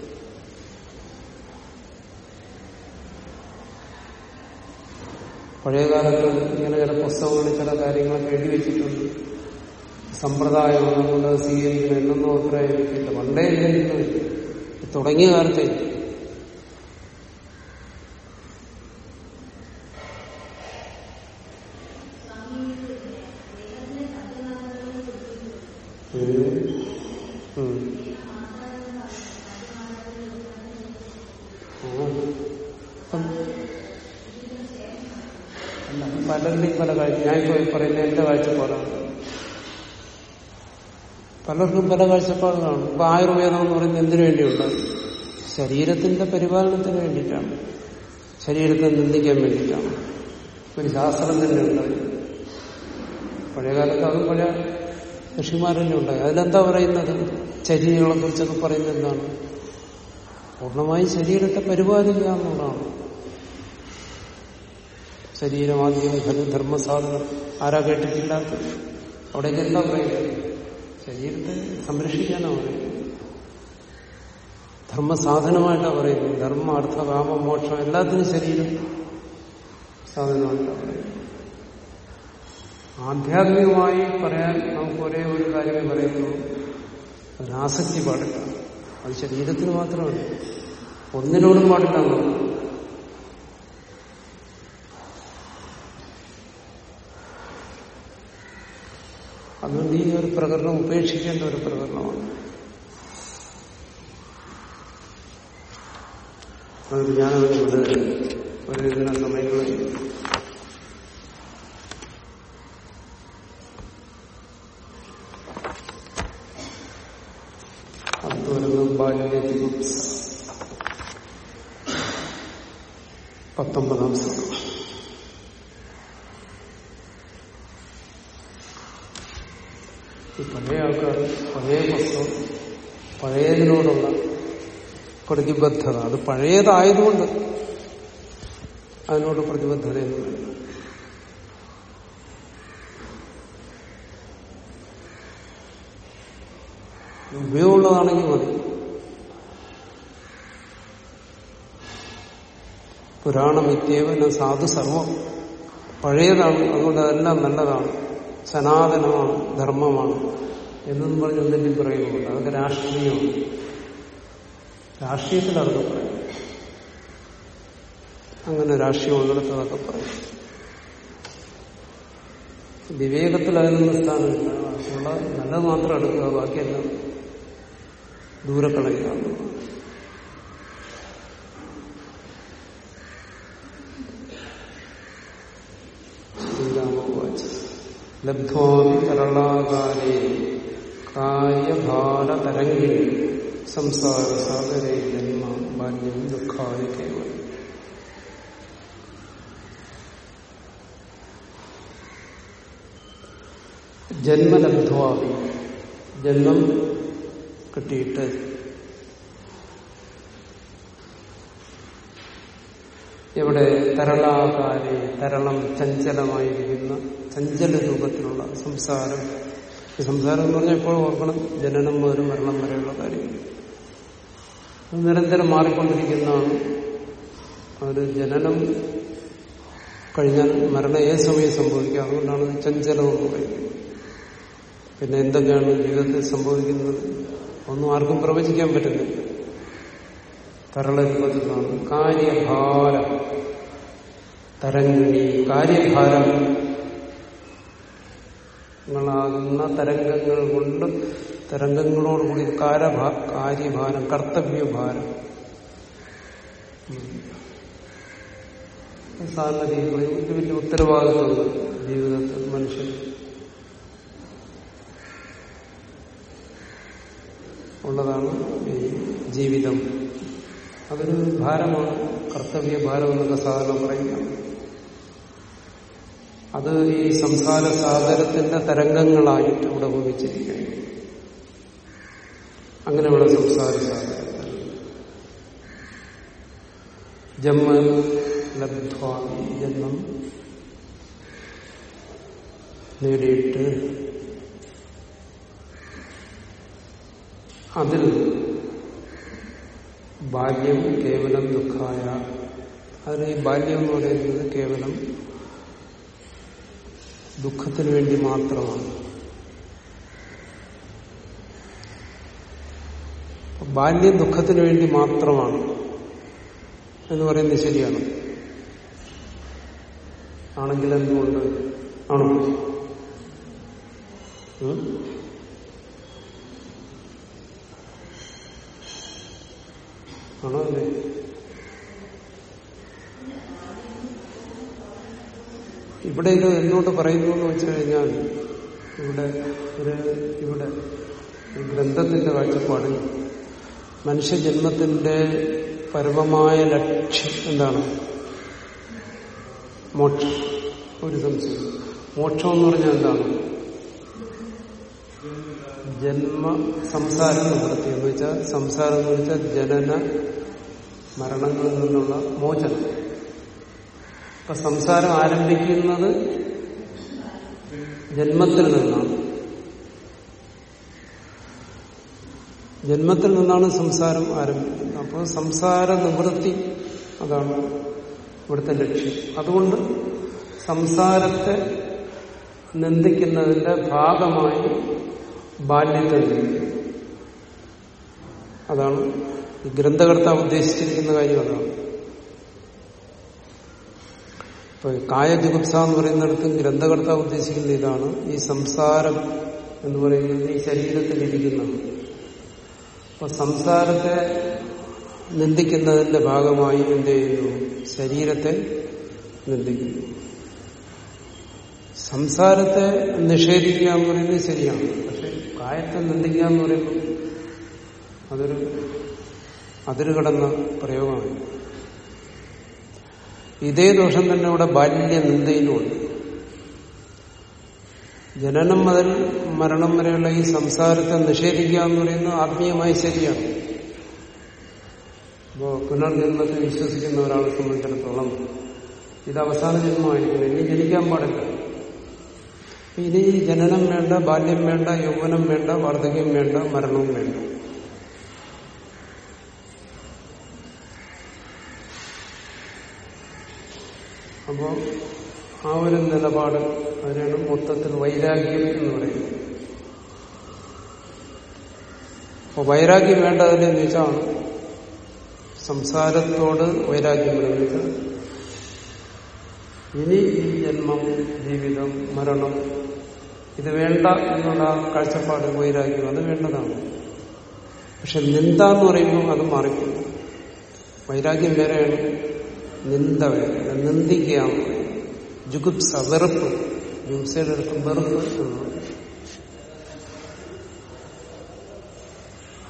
പഴയകാലത്ത് ഇങ്ങനെ ചില പുസ്തകങ്ങളിൽ ചില കാര്യങ്ങളൊക്കെ എഴുതി വെച്ചിട്ടുണ്ട്. സമ്പ്രദായമാണ് സ്വീകരിക്കണം എന്നൊന്നും അഭിപ്രായം എനിക്കില്ല. പണ്ടേ തുടങ്ങിയ കാലത്തെ ഞാൻ പറയുന്ന എന്റെ കാഴ്ചപ്പാടാണ്. പലർക്കും പല കാഴ്ചപ്പാടുകളാണ്. ഇപ്പൊ ആയുർവേദം എന്ന് പറയുന്നത് എന്തിനു വേണ്ടിയുണ്ട്? ശരീരത്തിന്റെ പരിപാലനത്തിന് വേണ്ടിയിട്ടാണ്. ശരീരത്തെ നിന്ദിക്കാൻ വേണ്ടിയിട്ടാണ്. ഒരു ശാസ്ത്രം തന്നെ ഉണ്ടായി. പഴയകാലത്ത് അതും പഴയ ഋഷിമാരെല്ലാം ഉണ്ടായി. അതിലെന്താ പറയുന്നത്? ശരീരങ്ങളെ കുറിച്ചൊക്കെ പറയുന്നത് എന്താണ്? പൂർണമായും ശരീരത്തെ പരിപാലിക്കുക എന്നുള്ളതാണ്. ശരീരമാദ്യം ധർമ്മസാധനം ആരാ കേട്ടിട്ടില്ലാത്തത് അവിടേക്ക് എന്താ പറയുന്നത് ശരീരത്തെ സംരക്ഷിക്കാനാണ് പറയുന്നത്. ധർമ്മസാധനമായിട്ടാണ് പറയുന്നത്. ധർമ്മ അർത്ഥ കാമ മോക്ഷം എല്ലാത്തിനും ശരീരം സാധനമായിട്ടാണ് പറയുന്നത് ആധ്യാത്മികമായി പറയാൻ നമുക്ക് ഒരേ ഒരു കാര്യമേ പറയുന്നു ഒരാസക്തി പാടില്ല. അത് ശരീരത്തിന് മാത്രമല്ല. ഒന്നിനോടും പാടില്ല അതുകൊണ്ട് ഈ ഒരു പ്രകരണം ഉപേക്ഷിക്കേണ്ട ഒരു പ്രകരണമാണ് അതുകൊണ്ട് ഞാനത് ഇവിടെ ഒരു ഇതിനെ സമയങ്ങളിൽ ബാല്യത്തിൽ പത്തൊമ്പതാം ശ്ലോകം ഈ പഴയ ആൾക്കാർ പഴയ വസ്ത്രം പഴയതിനോടുള്ള പ്രതിബദ്ധത. അത് പഴയതായതുകൊണ്ട് അതിനോട് പ്രതിബദ്ധത എന്ന് പറയുന്നത്. ഉപയോഗമുള്ളതാണെങ്കിൽ മതി. പുരാണമിത്യേവന സാധു സർവം. പഴയതാണ് അതുകൊണ്ട് അതെല്ലാം നല്ലതാണ്. സനാതനമാണ് ധർമ്മമാണ് എന്നും പറഞ്ഞ് എന്തെങ്കിലും പറയുന്നുണ്ട് അതൊക്കെ രാഷ്ട്രീയമാണ്. രാഷ്ട്രീയത്തിൽ അതൊക്കെ പറയും. അങ്ങനെ രാഷ്ട്രീയം ഉള്ളിടത്ത് അതൊക്കെ പറയും. വിവേകത്തിൽ അതിനൊന്നും സ്ഥാനമില്ല നല്ലത് മാത്രം എടുക്കുക ബാക്കിയെല്ലാം ദൂരെ ലബ്ധ്വാമി തരളാകാരേ കായഭാരതരംഗി സംസാര സാഗരേ ജന്മ ബാല്യം ദുഃഖായ കേവലം. ജന്മലബ്ധ്വാമി ജന്മം കിട്ടിയിട്ട് എവിടെ തരളാകാരി തരളം ചഞ്ചലമായിരിക്കുന്ന ചഞ്ചല രൂപത്തിലുള്ള സംസാരം. ഈ സംസാരം എന്ന് പറഞ്ഞാൽ എപ്പോഴും ഓർക്കണം ജനനം മുതൽ മരണം വരെയുള്ള കാര്യങ്ങൾ. നിരന്തരം മാറിക്കൊണ്ടിരിക്കുന്നതാണ്. ഒരു ജനനം കഴിഞ്ഞാൽ മരണം ഏത് സമയം സംഭവിക്കുക അതുകൊണ്ടാണ് ഇത് ചഞ്ചലം എന്ന് പറയുന്നത്. പിന്നെ എന്തൊക്കെയാണ് ജീവിതത്തിൽ സംഭവിക്കുന്നത്? ഒന്നും ആർക്കും പ്രവചിക്കാൻ പറ്റുന്നില്ല. തരള രൂപത്തിലാണ് കാര്യഭാരം. തരംഗിണി കാര്യഭാരം. ങ്ങളാകുന്ന തരംഗങ്ങൾ കൊണ്ട് തരംഗങ്ങളോടുകൂടി കാരഭാ കാര്യഭാരം കർത്തവ്യഭാരം. സാധാരണ രീതിയിൽ വലിയ വലിയ ഉത്തരവാദിത്വങ്ങൾ ജീവിതത്തിൽ മനുഷ്യൻ ഉള്ളതാണ് ഈ ജീവിതം. അതൊരു ഭാരമാണ്. കർത്തവ്യ ഭാരം എന്നൊക്കെ സാധാരണ പറയുക അത് ഈ സംസാര സാഗരത്തിന്റെ തരംഗങ്ങളായിട്ട് ഇവിടെ ഉപയോഗിച്ചിരിക്കുകയാണ് അങ്ങനെയുള്ള സംസാര സാഗരത്തിൽ ജന്മ ലബ്ധ്വാമി ജന്മം നേടിയിട്ട് അതിൽ ബാല്യം കേവലം ദുഃഖായ അതിന് ഈ ബാല്യം എന്ന് പറയുന്നത് കേവലം ദുഃഖത്തിന് വേണ്ടി മാത്രമാണ്. ബാല്യം ദുഃഖത്തിന് വേണ്ടി മാത്രമാണ് എന്ന് പറയുന്നത് ശരിയാണ്. ആണെങ്കിൽ എന്തുകൊണ്ട്? ആണോ? ആണോ ഇവിടെ ഇത് എന്തുകൊണ്ട് പറയുന്നു എന്ന് വെച്ചു കഴിഞ്ഞാൽ ഇവിടെ ഒരു ഇവിടെ ഗ്രന്ഥത്തിന്റെ കാഴ്ചപ്പാടിൽ മനുഷ്യജന്മത്തിന്റെ പരമമായ ലക്ഷ്യം എന്താണ്? മോക്ഷം. ഒരു സംശയം. മോക്ഷം എന്ന് പറഞ്ഞാൽ എന്താണ്? ജന്മ സംസാരം നിവൃത്തി എന്ന് വെച്ചാൽ സംസാരം എന്ന് വെച്ചാൽ ജനന മരണങ്ങളിൽ നിന്നുള്ള മോചനം. ഇപ്പൊ സംസാരം ആരംഭിക്കുന്നത് ജന്മത്തിൽ നിന്നാണ്. ജന്മത്തിൽ നിന്നാണ് സംസാരം ആരംഭിക്കുന്നത്. അപ്പോൾ സംസാര നിവൃത്തി അതാണ് ഇവിടുത്തെ ലക്ഷ്യം. അതുകൊണ്ട് സംസാരത്തെ നിന്ദിക്കുന്നതിന്റെ ഭാഗമായി ബാല്യത്തെ അതാണ് ഗ്രന്ഥകർത്താവ് ഉദ്ദേശിച്ചിരിക്കുന്ന കാര്യം അതാണ്. ഇപ്പൊ കായജുഗുപ്സ എന്ന് പറയുന്നിടത്തും ഗ്രന്ഥകർത്താവ് ഉദ്ദേശിക്കുന്ന ഇതാണ് ഈ സംസാരം എന്ന് പറയുന്നത് ഈ ശരീരത്തിൽ ശരീരത്തിലിരിക്കുന്നതാണ് അപ്പൊ സംസാരത്തെ നിന്ദിക്കുന്നതിന്റെ ഭാഗമായി എന്ത് ചെയ്യുന്നു? ശരീരത്തെ നിന്ദിക്കുന്നു. സംസാരത്തെ നിഷേധിക്കുക എന്ന് പറയുന്നത് ശരിയാണ്. പക്ഷെ കായത്തെ നിന്ദിക്കുക എന്ന് പറയുമ്പോൾ അതൊരു അതിര് കടന്ന പ്രയോഗമാണ്. ഇതേ ദോഷം തന്നെ ഇവിടെ ബാല്യ നിന്ദയിലുമുണ്ട് ജനനം മുതൽ മരണം വരെയുള്ള ഈ സംസാരത്തെ നിഷേധിക്കുക എന്ന് പറയുന്നത് ആത്മീയമായി ശരിയാണ്. അപ്പോ പുനർജന്മത്തെ വിശ്വസിക്കുന്ന ഒരാളെ സംബന്ധിച്ചിടത്തോളം ഇത് അവസാന ജന്മമായിരിക്കും ഇനി ജനിക്കാൻ പാടില്ല. ഇനി ജനനം വേണ്ട ബാല്യം വേണ്ട യൗവനം വേണ്ട വാർദ്ധക്യം വേണ്ട മരണവും വേണ്ട. അപ്പോ ആ ഒരു നിലപാട് അതിനാണ് മൊത്തത്തിൽ വൈരാഗ്യം എന്ന് പറയുന്നത്. അപ്പൊ വൈരാഗ്യം വേണ്ടതിലെന്ന് വെച്ചാൽ സംസാരത്തോട് വൈരാഗ്യം വരുന്നത് ഇനി ഈ ജന്മം ജീവിതം മരണം ഇത് വേണ്ട എന്നുള്ള കാഴ്ചപ്പാട് വൈരാഗ്യം അത് വേണ്ടതാണ്. പക്ഷെ നിന്ദ എന്ന് പറയുമ്പോൾ അത് മാറിപ്പോകും വൈരാഗ്യം വേറെയാണ് നിന്ദ വേറെ. നിന്ദിക്കുക എന്ന് പറയും ജുഗുപ്സ വെറുപ്പ്. ജുഗുപ്സയുടെ അടുത്ത് വെറുപ്പ്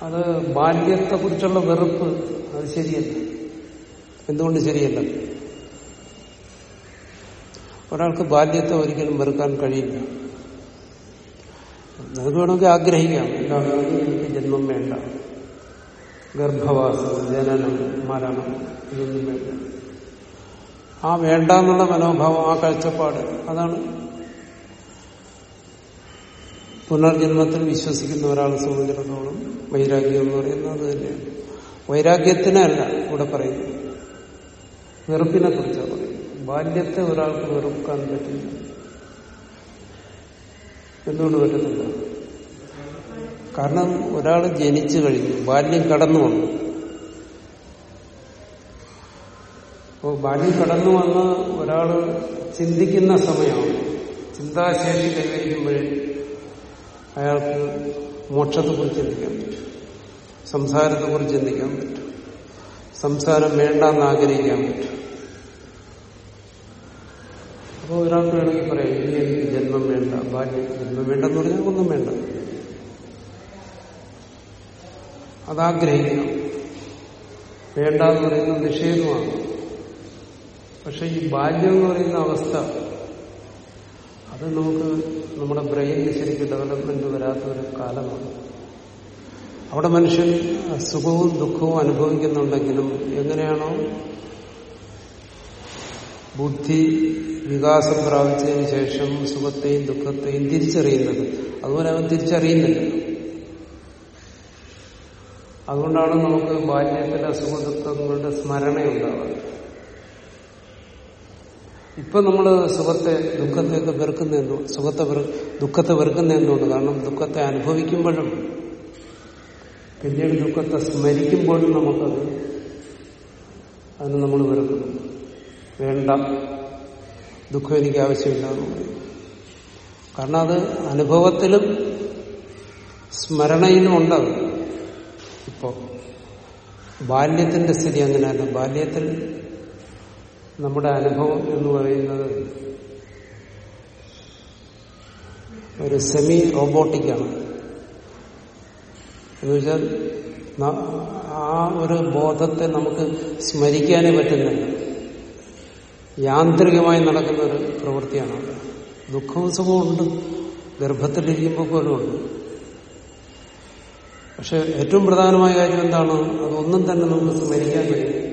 അത് ബാല്യത്തെ കുറിച്ചുള്ള വെറുപ്പ് അത് ശരിയല്ല. എന്തുകൊണ്ട് ശരിയല്ല? ഒരാൾക്ക് ബാല്യത്തെ ഒരിക്കലും വെറുക്കാൻ കഴിയില്ല. നമുക്ക് വേണമെങ്കിൽ ആഗ്രഹിക്കാം. എന്താണ്? എനിക്ക് ജന്മം വേണ്ട. ഗർഭവാസം ജനനം മരണം ഇതൊന്നും വേണ്ട. ആ വേണ്ട എന്നുള്ള മനോഭാവം ആ കാഴ്ചപ്പാട് അതാണ്. പുനർജന്മത്തിൽ വിശ്വസിക്കുന്ന ഒരാളെ സംബന്ധിച്ചിടത്തോളം വൈരാഗ്യം എന്ന് പറയുന്നത് അത് തന്നെയാണ്. വൈരാഗ്യത്തിനല്ല ഇവിടെ പറയുന്നത്. വെറുപ്പിനെ കുറിച്ചാണ് പറയുന്നത്. ബാല്യത്തെ ഒരാൾക്ക് വെറുക്കാൻ പറ്റില്ല. എന്തുകൊണ്ട് പറ്റത്തില്ല. കാരണം ഒരാൾ ജനിച്ചു കഴിഞ്ഞു ബാല്യം കടന്നു വന്നു. അപ്പോൾ ബാല്യം കടന്നു വന്ന് ഒരാൾ ചിന്തിക്കുന്ന സമയമാണ് ചിന്താശേഷി കൈവരിക്കുമ്പോഴേ അയാൾക്ക് മോക്ഷത്തെക്കുറിച്ച് ചിന്തിക്കാൻ പറ്റും. സംസാരത്തെക്കുറിച്ച് ചിന്തിക്കാൻ പറ്റും. സംസാരം വേണ്ടെന്ന് ആഗ്രഹിക്കാൻ പറ്റും. അപ്പോൾ ഒരാൾക്ക് വേണമെങ്കിൽ പറയാം ഇനി എനിക്ക് ജന്മം വേണ്ട ബാല്യം ജന്മം വേണ്ടെന്ന് പറഞ്ഞാൽ ഒന്നും വേണ്ട. അതാഗ്രഹിക്കണം. വേണ്ട എന്ന് പറയുന്ന നിഷേധമാണ്. പക്ഷെ ഈ ബാല്യം എന്ന് പറയുന്ന അവസ്ഥ അത് നമുക്ക് നമ്മുടെ ബ്രെയിനിന് ശരിക്കും ഡെവലപ്മെന്റ് വരാത്തൊരു കാലമാണ്. അവിടെ മനുഷ്യൻ സുഖവും ദുഃഖവും അനുഭവിക്കുന്നുണ്ടെങ്കിലും എങ്ങനെയാണോ ബുദ്ധി വികാസം പ്രാപിച്ചതിന് ശേഷം സുഖത്തെയും ദുഃഖത്തെയും തിരിച്ചറിയുന്നത്. അതുപോലെ അവൻ തിരിച്ചറിയുന്നില്ല. അതുകൊണ്ടാണ് നമുക്ക് ബാല്യത്തിലെ സുഖദുഃഖങ്ങളുടെ സ്മരണയുണ്ടാവുന്നത് ഇപ്പൊ നമ്മൾ സുഖത്തെ ദുഃഖത്തെയൊക്കെ വെറുക്കുന്നതെന്നു സുഖത്തെ ദുഃഖത്തെ വെറുക്കുന്നതെന്നുണ്ട് കാരണം ദുഃഖത്തെ അനുഭവിക്കുമ്പോഴും പിന്നീട് ദുഃഖത്തെ സ്മരിക്കുമ്പോഴും നമുക്കത് അതിന് നമ്മൾ വെറുക്കുന്നു. വേണ്ട. ദുഃഖം എനിക്ക് ആവശ്യമില്ല എന്ന് പറയും കാരണം അത് അനുഭവത്തിലും സ്മരണയിലും ഉണ്ടത് ഇപ്പോ ബാല്യത്തിന്റെ സ്ഥിതി അങ്ങനെയല്ല. ബാല്യത്തിൽ നമ്മുടെ അനുഭവം എന്ന് പറയുന്നത് ഒരു സെമി റോബോട്ടിക്കാണ് എന്നുവെച്ചാൽ ആ ഒരു ബോധത്തെ നമുക്ക് സ്മരിക്കാനേ പറ്റുന്നില്ല. യാന്ത്രികമായി നടക്കുന്ന ഒരു പ്രവൃത്തിയാണ്. ദുഃഖവും സുഖവും ഉണ്ട്. ഗർഭത്തിലിരിക്കുമ്പോൾ പോലും ഉണ്ട്. പക്ഷെ ഏറ്റവും പ്രധാനമായ കാര്യം എന്താണ്? അതൊന്നും തന്നെ നമുക്ക് സ്മരിക്കാൻ കഴിയും.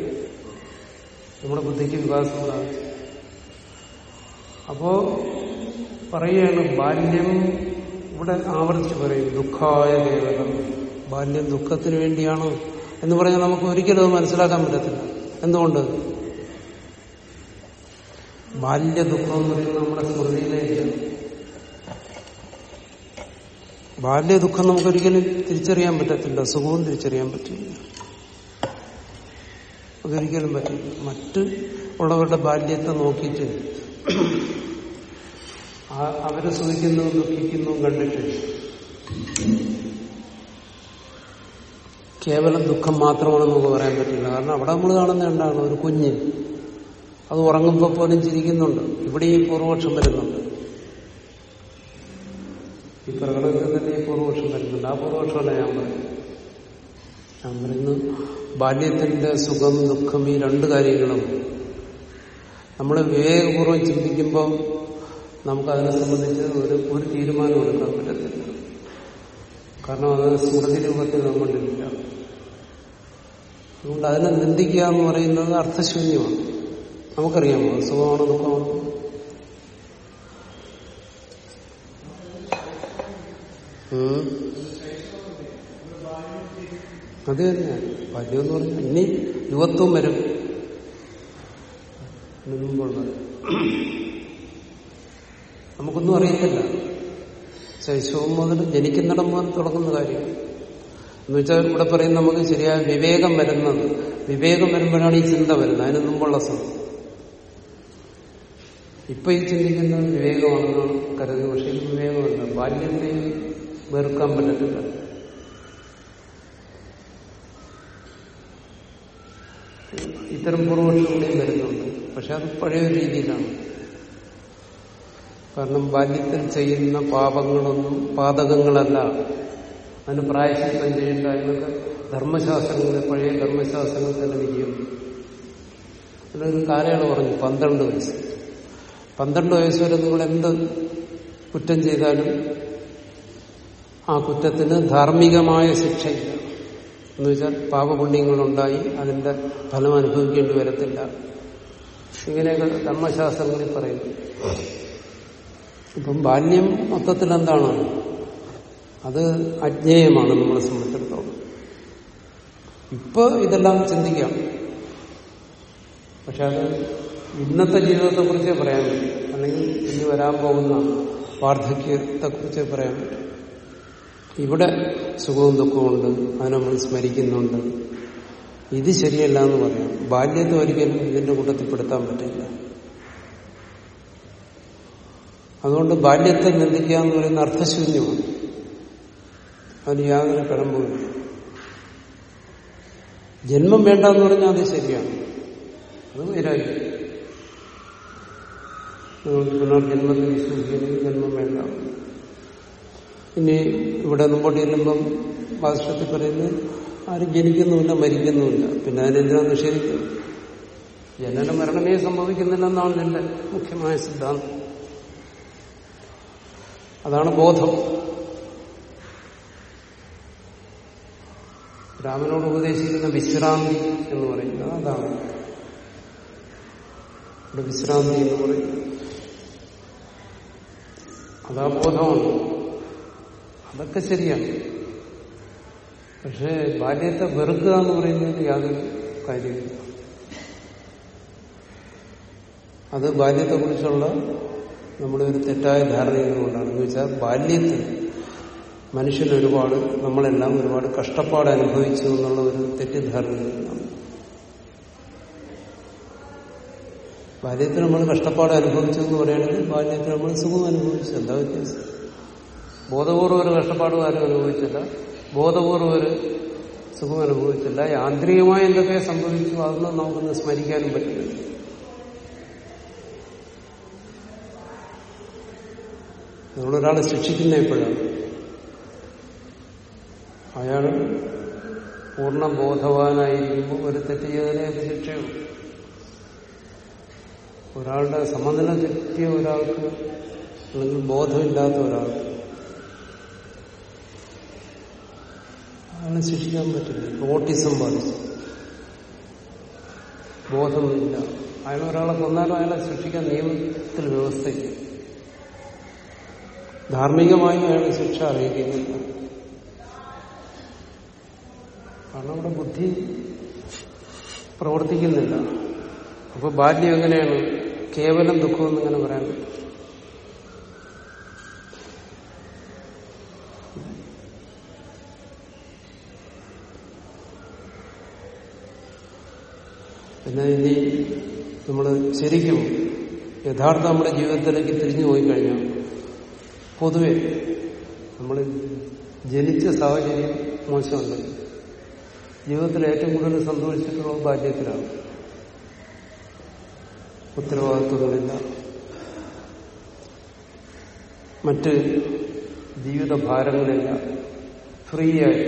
നമ്മുടെ ബുദ്ധിക്ക് വികാസമുണ്ടാകും അപ്പോ പറയുകയാണ് ബാല്യം ഇവിടെ ആവർത്തിച്ച് പറയും ദുഃഖായ കേവലം ബാല്യം ദുഃഖത്തിന് വേണ്ടിയാണ് എന്ന് പറഞ്ഞാൽ നമുക്ക് ഒരിക്കലും അത് മനസ്സിലാക്കാൻ പറ്റത്തില്ല. എന്തുകൊണ്ട്? ബാല്യ ദുഃഖം എന്ന് പറയുന്നത് നമ്മുടെ സ്മൃതിയിലേക്ക് ബാല്യ ദുഃഖം നമുക്കൊരിക്കലും തിരിച്ചറിയാൻ പറ്റത്തില്ല. സുഖവും തിരിച്ചറിയാൻ പറ്റില്ല. അതൊരിക്കലും പറ്റില്ല മറ്റ് ഉള്ളവരുടെ ബാല്യത്തെ നോക്കിയിട്ട് അവർ സുഖിക്കുന്നതും ദുഃഖിക്കുന്നു കണ്ടിട്ട് കേവലം ദുഃഖം മാത്രമാണ് നമുക്ക് പറയാൻ പറ്റില്ല. കാരണം അവിടെ നമ്മൾ കാണുന്ന എന്താണ്? ഒരു കുഞ്ഞ്. അത് ഉറങ്ങുമ്പോൾ പോലും ചിരിക്കുന്നുണ്ട്. ഇവിടെ ഈ പൂർവപക്ഷം വരുന്നുണ്ട്. ഈ പ്രകടനത്തിൽ തന്നെ ഈ പൂർവപക്ഷം വരുന്നുണ്ട്. ആ പൂർവപക്ഷമല്ല ഞാൻ പറയുന്നത് ഞാൻ പറയുന്നു ബാല്യത്തിന്റെ സുഖം ദുഃഖം ഈ രണ്ട് കാര്യങ്ങളും നമ്മൾ വിവേകപൂർവം ചിന്തിക്കുമ്പോൾ നമുക്കതിനെ സംബന്ധിച്ച് ഒരു ഒരു തീരുമാനം എടുക്കാൻ പറ്റത്തില്ല. കാരണം അത് സ്മൃതി രൂപത്തിൽ നമ്മളില്ല അതുകൊണ്ട് അതിനെ നിന്ദിക്കുക എന്ന് പറയുന്നത് അർത്ഥശൂന്യമാണ്. നമുക്കറിയാമോ? സുഖമാണോ ദുഃഖമാണോ? അത് തന്നെ. പല്ലു എന്ന് പറഞ്ഞാൽ ഇനി യുവത്വം വരും. നമുക്കൊന്നും അറിയത്തില്ല. ശൈശവം മുതൽ ജനിക്കുന്നിടം മുതൽ തുടങ്ങുന്ന കാര്യം. എന്ന് വെച്ചാൽ ഇവിടെ പറയും നമുക്ക് ശരിയായ വിവേകം വരുന്നത്. വിവേകം വരുമ്പോഴാണ് ഈ ചിന്ത വരുന്നത്. അതിന് മുമ്പുള്ള സമയം. ഇപ്പൊ ഈ ചിന്തിക്കുന്ന വിവേകമാണെന്ന് കരുതുന്നു. പക്ഷെ ഇത് വിവേകമല്ല. ബാല്യത്തെ വെറുക്കാൻ പറ്റത്തില്ല. ഇത്തരം പൂർവങ്ങളിലൂടെയും വരുന്നുണ്ട്. പക്ഷെ അത് പഴയ രീതിയിലാണ്. കാരണം ബാല്യത്തിൽ ചെയ്യുന്ന പാപങ്ങളൊന്നും പാതകങ്ങളല്ല. അതിന് പ്രായശിത്തം ചെയ്യേണ്ട എന്നൊക്കെ ധർമ്മശാസ്ത്രങ്ങളിൽ പഴയ ധർമ്മശാസ്ത്രങ്ങൾ തന്നെ വിജയം അതിലൊരു കാലയളവ് പറഞ്ഞു പന്ത്രണ്ട് വയസ്സ്. പന്ത്രണ്ട് വയസ്സ് വരെ നിങ്ങൾ എന്ത് കുറ്റം ചെയ്താലും ആ കുറ്റത്തിന് ധാർമ്മികമായ ശിക്ഷയില്ല. എന്ന് വെച്ചാൽ പാപപുണ്യങ്ങളുണ്ടായി അതിന്റെ ഫലം അനുഭവിക്കേണ്ടി വരത്തില്ല. ഇങ്ങനെയൊക്കെ ധർമ്മശാസ്ത്രങ്ങളിൽ പറയുന്നു. ഇപ്പം ബാല്യം മൊത്തത്തിൽ എന്താണ് അത് അജ്ഞേയമാണ് നമ്മളെ സംബന്ധിച്ചിടത്തോളം. ഇപ്പൊ ഇതെല്ലാം ചിന്തിക്കാം. പക്ഷെ അത് ഇന്നത്തെ ജീവിതത്തെ കുറിച്ചേ പറയാൻ പറ്റും. അല്ലെങ്കിൽ ഇനി വരാൻ പോകുന്ന വാർദ്ധക്യത്തെ കുറിച്ചേ പറയാൻ പറ്റും. ഇവിടെ സുഖവും ദുഃഖവും ഉണ്ട്. നമ്മൾ സ്മരിക്കുന്നുണ്ട്. ഇത് ശരിയല്ല എന്ന് പറയാം. ബാല്യത്തെ ഒരിക്കലും ഇതിന്റെ കൂട്ടത്തിൽ പെടുത്താൻ പറ്റില്ല. അതുകൊണ്ട് ബാല്യത്തെ നിന്ദിക്കുക എന്ന് പറയുന്ന അർത്ഥശൂന്യമാണ്. അതിന് യാതൊരു കഴമ്പുമില്ല ജന്മം വേണ്ടെന്ന് പറഞ്ഞാൽ അത് ശരിയാണ്. അത് വൈരാഗ്യം. നിങ്ങൾക്ക് പുനർജന്മത്തിൽ വിശ്വസിക്കുന്നു. ജന്മം വേണ്ട. ഇനി ഇവിടെ മുമ്പോട്ട് ചെല്ലുമ്പം ഭാഷത്തിൽ പറയുന്നത് ആരും ജനിക്കുന്നുമില്ല മരിക്കുന്നുമില്ല. പിന്നെ അതിനെന്തിനാ നിഷേധിക്കും ജനന മരണമേ സംഭവിക്കുന്നില്ലെന്നാണ് എന്റെ മുഖ്യമായ സിദ്ധാന്തം. അതാണ് ബോധം. രാമനോട് ഉപദേശിക്കുന്ന വിശ്രാന്തി എന്ന് പറയുന്നത് അതാണ്. ഇവിടെ വിശ്രാന്തി എന്ന് പറയുന്നത്. അതാ ബോധമാണ് അതൊക്കെ ശരിയാണ്. പക്ഷേ ബാല്യത്തെ വെറുക്കുക എന്ന് പറയുന്നത് യാതൊരു കാര്യമില്ല. അത് ബാല്യത്തെക്കുറിച്ചുള്ള നമ്മുടെ ഒരു തെറ്റായ ധാരണകൾ കൊണ്ടാണ്. എന്ന് വെച്ചാൽ ബാല്യത്തിൽ മനുഷ്യൻ ഒരുപാട് നമ്മളെല്ലാം ഒരുപാട് കഷ്ടപ്പാട് അനുഭവിച്ചു എന്നുള്ള ഒരു തെറ്റിദ്ധാരണയാണ് ബാല്യത്തിൽ നമ്മൾ കഷ്ടപ്പാട് അനുഭവിച്ചു എന്ന് പറയുകയാണെങ്കിൽ ബാല്യത്തിൽ നമ്മൾ സുഖം അനുഭവിച്ചു. എന്താ വ്യത്യാസം? ബോധപൂർവം ഒരു കഷ്ടപ്പാടും ആരും അനുഭവിച്ചില്ല. ബോധപൂർവം ഒരു സുഖം അനുഭവിച്ചില്ല. യാന്ത്രികമായി എന്തൊക്കെ സംഭവിച്ചു അതൊന്നും നമുക്കൊന്ന് സ്മരിക്കാനും പറ്റില്ല. നമ്മളൊരാളെ ശിക്ഷിക്കുന്ന എപ്പോഴാണ്? അയാൾ പൂർണ ബോധവാനായിരിക്കുമ്പോൾ ഒരു തെറ്റ് ചെയ്തതിനെ ശിക്ഷയുള്ളൂ ഒരാളുടെ സമനില തെറ്റിയ ഒരാൾക്ക് അല്ലെങ്കിൽ ബോധമില്ലാത്ത ഒരാൾക്ക് അയാളെ ശിക്ഷിക്കാൻ പറ്റില്ല. ഓട്ടിസം ബാധിച്ചു. ബോധമില്ല. അയാൾ ഒരാളെ കൊന്നാലും അയാളെ ശിക്ഷിക്കാൻ നിയമത്തിൽ വ്യവസ്ഥയില്ല. ധാർമ്മികമായും അയാൾ ശിക്ഷ അറിയിക്കുന്നില്ല. കാരണം അവിടെ ബുദ്ധി പ്രവർത്തിക്കുന്നില്ല. അപ്പൊ ബാല്യം എങ്ങനെയാണ് കേവലം ദുഃഖം ഇങ്ങനെ പറയാൻ പിന്നെ ഇനി നമ്മൾ ശരിക്കും യഥാർത്ഥ നമ്മുടെ ജീവിതത്തിലേക്ക് തിരിഞ്ഞു പോയി കഴിഞ്ഞാൽ പൊതുവെ നമ്മൾ ജനിച്ച സാഹചര്യം മോശമുണ്ട് ജീവിതത്തിൽ ഏറ്റവും കൂടുതൽ സന്തോഷിച്ചിട്ടുള്ള ബാല്യത്തിലാണ്. ഉത്തരവാദിത്വങ്ങളില്ല. മറ്റ് ജീവിത ഭാരങ്ങളില്ല ഫ്രീ ആയി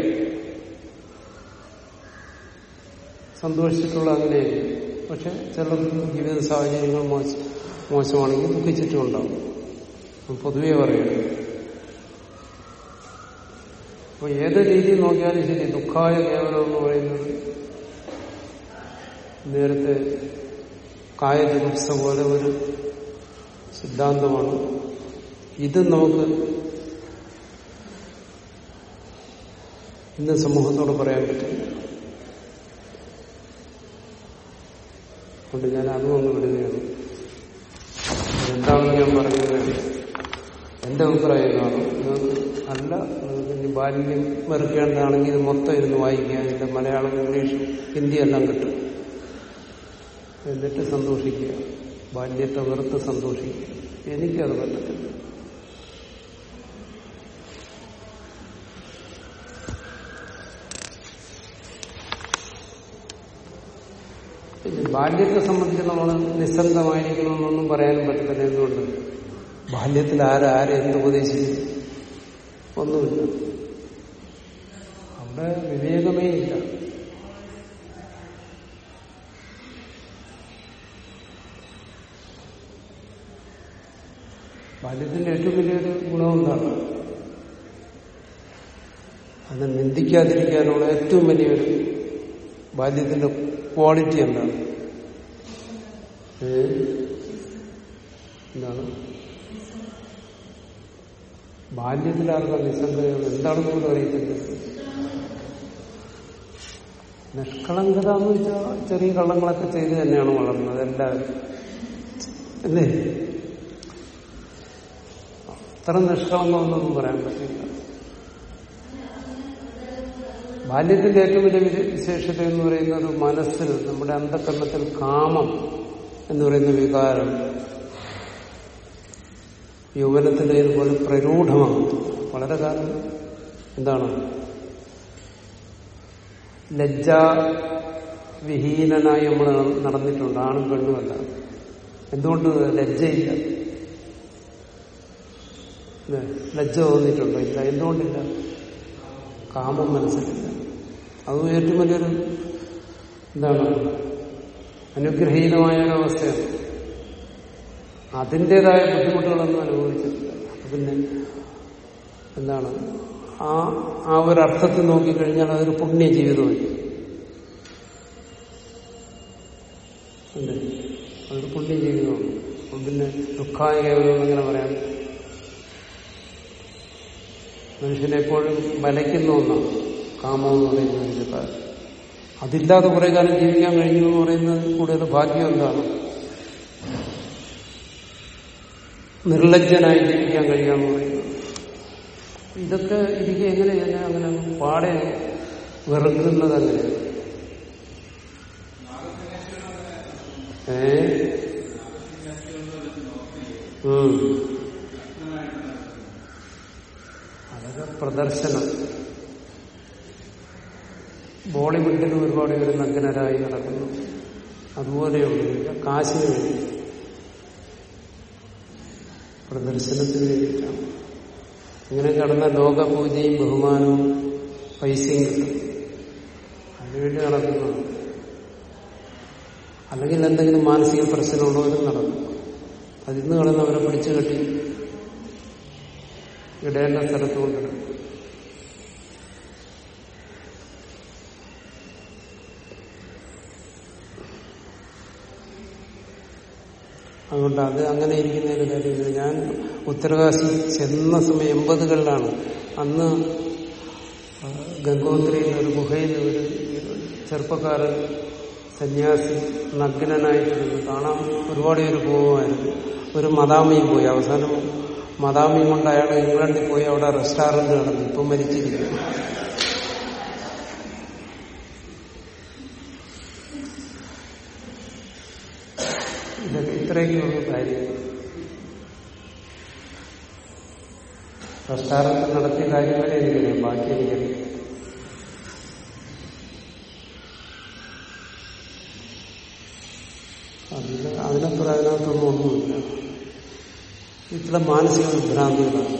സന്തോഷിച്ചിട്ടുള്ള അങ്ങനെയായിരിക്കും പക്ഷെ ചിലർക്ക് ജീവിത സാഹചര്യങ്ങൾ മോശമാണെങ്കിൽ മോശമാണെങ്കിൽ ദുഃഖിച്ചിട്ടുണ്ടാവും പൊതുവേ പറയുന്നത് അപ്പൊ ഏത് രീതി നോക്കിയാലും ശരി ദുഃഖായ കേവലം എന്ന് പറയുന്നത് നേരത്തെ കായചികിത്സ പോലെ ഒരു സിദ്ധാന്തമാണ്. ഇത് നമുക്ക് ഇന്ന് സമൂഹത്തോട് പറയാൻ പറ്റില്ല. അതുകൊണ്ട് ഞാൻ അതും ഒന്ന് വിടുകയാണ്. എന്താണെന്ന് ഞാൻ പറയുന്നത് എന്റെ അഭിപ്രായം ഇതാണ് അല്ല. നിങ്ങൾക്ക് ബാല്യം വെറുക്കേണ്ടതാണെങ്കിൽ ഇത് മൊത്തം ഇരുന്ന് വായിക്കുക. ഇതിന്റെ മലയാളം ഇംഗ്ലീഷ് ഹിന്ദി എല്ലാം കിട്ടും. എന്നിട്ട് സന്തോഷിക്കുക. ബാല്യത്തെ വെറുത്ത് സന്തോഷിക്കുക. എനിക്കത് പറ്റത്തില്ല. ബാല്യത്തെ സംബന്ധിച്ച് നമ്മൾ നിസ്സംഗമായിരിക്കണമെന്നൊന്നും പറയാനും പറ്റത്തില്ല. എന്തുകൊണ്ട്? ബാല്യത്തിൽ ആരെ ആരെ എന്ത് ഉപദേശിച്ചു ഒന്നുമില്ല. അവിടെ വിവേകമേ ഇല്ല. ബാല്യത്തിന്റെ ഏറ്റവും വലിയൊരു ഗുണം എന്താണ്? അത് നിന്ദിക്കാതിരിക്കാനുള്ള ഏറ്റവും വലിയൊരു ബാല്യത്തിന്റെ ക്വാളിറ്റി എന്താണ്? എന്താണ്? ബാല്യത്തിലാർക്കാ നിസ്സംഗത എന്താണെന്ന് പോലും അറിയത്തില്ല. നിഷ്കളങ്കത എന്ന് വെച്ചാൽ ചെറിയ കള്ളങ്ങളൊക്കെ ചെയ്ത് തന്നെയാണ് വളർന്നത്. എല്ലാവരും അല്ലേ? അത്ര നിഷ്കളങ്കമെന്നൊന്നും പറയാൻ പറ്റില്ല. ബാല്യത്തിന്റെ ഏറ്റവും വലിയ വിശേ- വിശേഷത എന്ന് പറയുന്നത് മനസ്സിൽ നമ്മുടെ അന്ധകരണത്തിൽ കാമം എന്ന് പറയുന്ന വികാരം യൗവനത്തിന്റെ ഇതുപോലെ പ്രരൂഢമാണ്. വളരെ കാലം എന്താണ്? ലജ്ജാവിഹീനനായി നമ്മൾ നടന്നിട്ടുണ്ട്. ആണും പെണ്ണുമല്ല. എന്തുകൊണ്ട് ലജ്ജയില്ല? ലജ്ജ തോന്നിയിട്ടുണ്ടോ? ഇല്ല എന്തുകൊണ്ടില്ല? കാമം മനസ്സിലില്ല. അത് ഏറ്റവും വലിയൊരു എന്താണ് അനുഗ്രഹീതമായ ഒരു അവസ്ഥയാണ്. അതിന്റെതായ ബുദ്ധിമുട്ടുകളൊന്നും അനുഭവിച്ചിട്ടില്ല. പിന്നെ എന്താണ്? ആ ആ ഒരു അർത്ഥത്തിൽ നോക്കിക്കഴിഞ്ഞാൽ അതൊരു പുണ്യ ജീവിതമായി അതൊരു പുണ്യ ജീവിതമാണ് പിന്നെ ദുഃഖായ കേവലം എങ്ങനെ പറയാം മനുഷ്യനെ എപ്പോഴും വലയ്ക്കുന്ന ഒന്നാണ്. കാമം എന്ന് പറയുന്നത് കാര്യം അതില്ലാതെ കുറെ കാലം ജീവിക്കാൻ കഴിഞ്ഞു എന്ന് പറയുന്നത് കൂടുതൽ ഭാഗ്യം എന്താണ്? നിർലജ്ജനായി ജീവിക്കാൻ കഴിയാന്ന് പറയുന്നത്. ഇതൊക്കെ ഇരിക്കെ എങ്ങനെ ഞാൻ അങ്ങനെ പാടെ വെറുക്കുന്നത് അങ്ങനെ. ഏ? ഉം. അതൊക്കെ പ്രദർശനം. ബോളിവുഡിൽ ഒരുപാട് പേര് നഗ്നരായി നടക്കുന്നു. അതുപോലെയുള്ള കാശിന് വേണ്ടി. പ്രദർശനത്തിന് വേണ്ടിയിട്ടാണ്. ഇങ്ങനെ കടന്ന ലോകപൂജയും ബഹുമാനവും പൈസയും കിട്ടും. അതിനുവേണ്ടി നടക്കുന്നതാണ് അല്ലെങ്കിൽ എന്തെങ്കിലും മാനസിക പ്രശ്നമുള്ളവരും നടക്കും അതിന്ന് കടന്നവരെ പിടിച്ചു കെട്ടി ഇടേണ്ട സ്ഥലത്ത് കൊണ്ടിടും. അതുകൊണ്ട് അത് അങ്ങനെ ഇരിക്കുന്ന ഒരു കാര്യമില്ല ഞാൻ ഉത്തരകാശി ചെന്ന സമയം എൺപതുകളിലാണ്. അന്ന് ഗംഗോത്രിയിൽ ഒരു ഗുഹയിൽ ഒരു ചെറുപ്പക്കാരൻ സന്യാസി നഗ്നനായിട്ടിരുന്നു. കാണാൻ ഒരുപാട് പേര് പോകുമായിരുന്നു ഒരു മദാമിയും പോയി. അവസാനം മദാമിയും കൊണ്ട് അയാൾ ഇംഗ്ലണ്ടിൽ പോയി. അവിടെ റെസ്റ്റോറന്റ് നടന്നു. ഇപ്പം മരിച്ചിരിക്കുന്നു ഇതൊക്കെ ഇത്രയൊക്കെയുള്ള കാര്യം. റെസ്റ്റോറന്റ് നടത്തിയ കാര്യം വരെ എനിക്കറിയാം ബാക്കി എനിക്കറിയാം അതിന് അതിനപ്പുറം അതിനകത്തൊന്നും ഒന്നുമില്ല. ഇത്ര മാനസിക വിഭ്രാന്തികളാണ്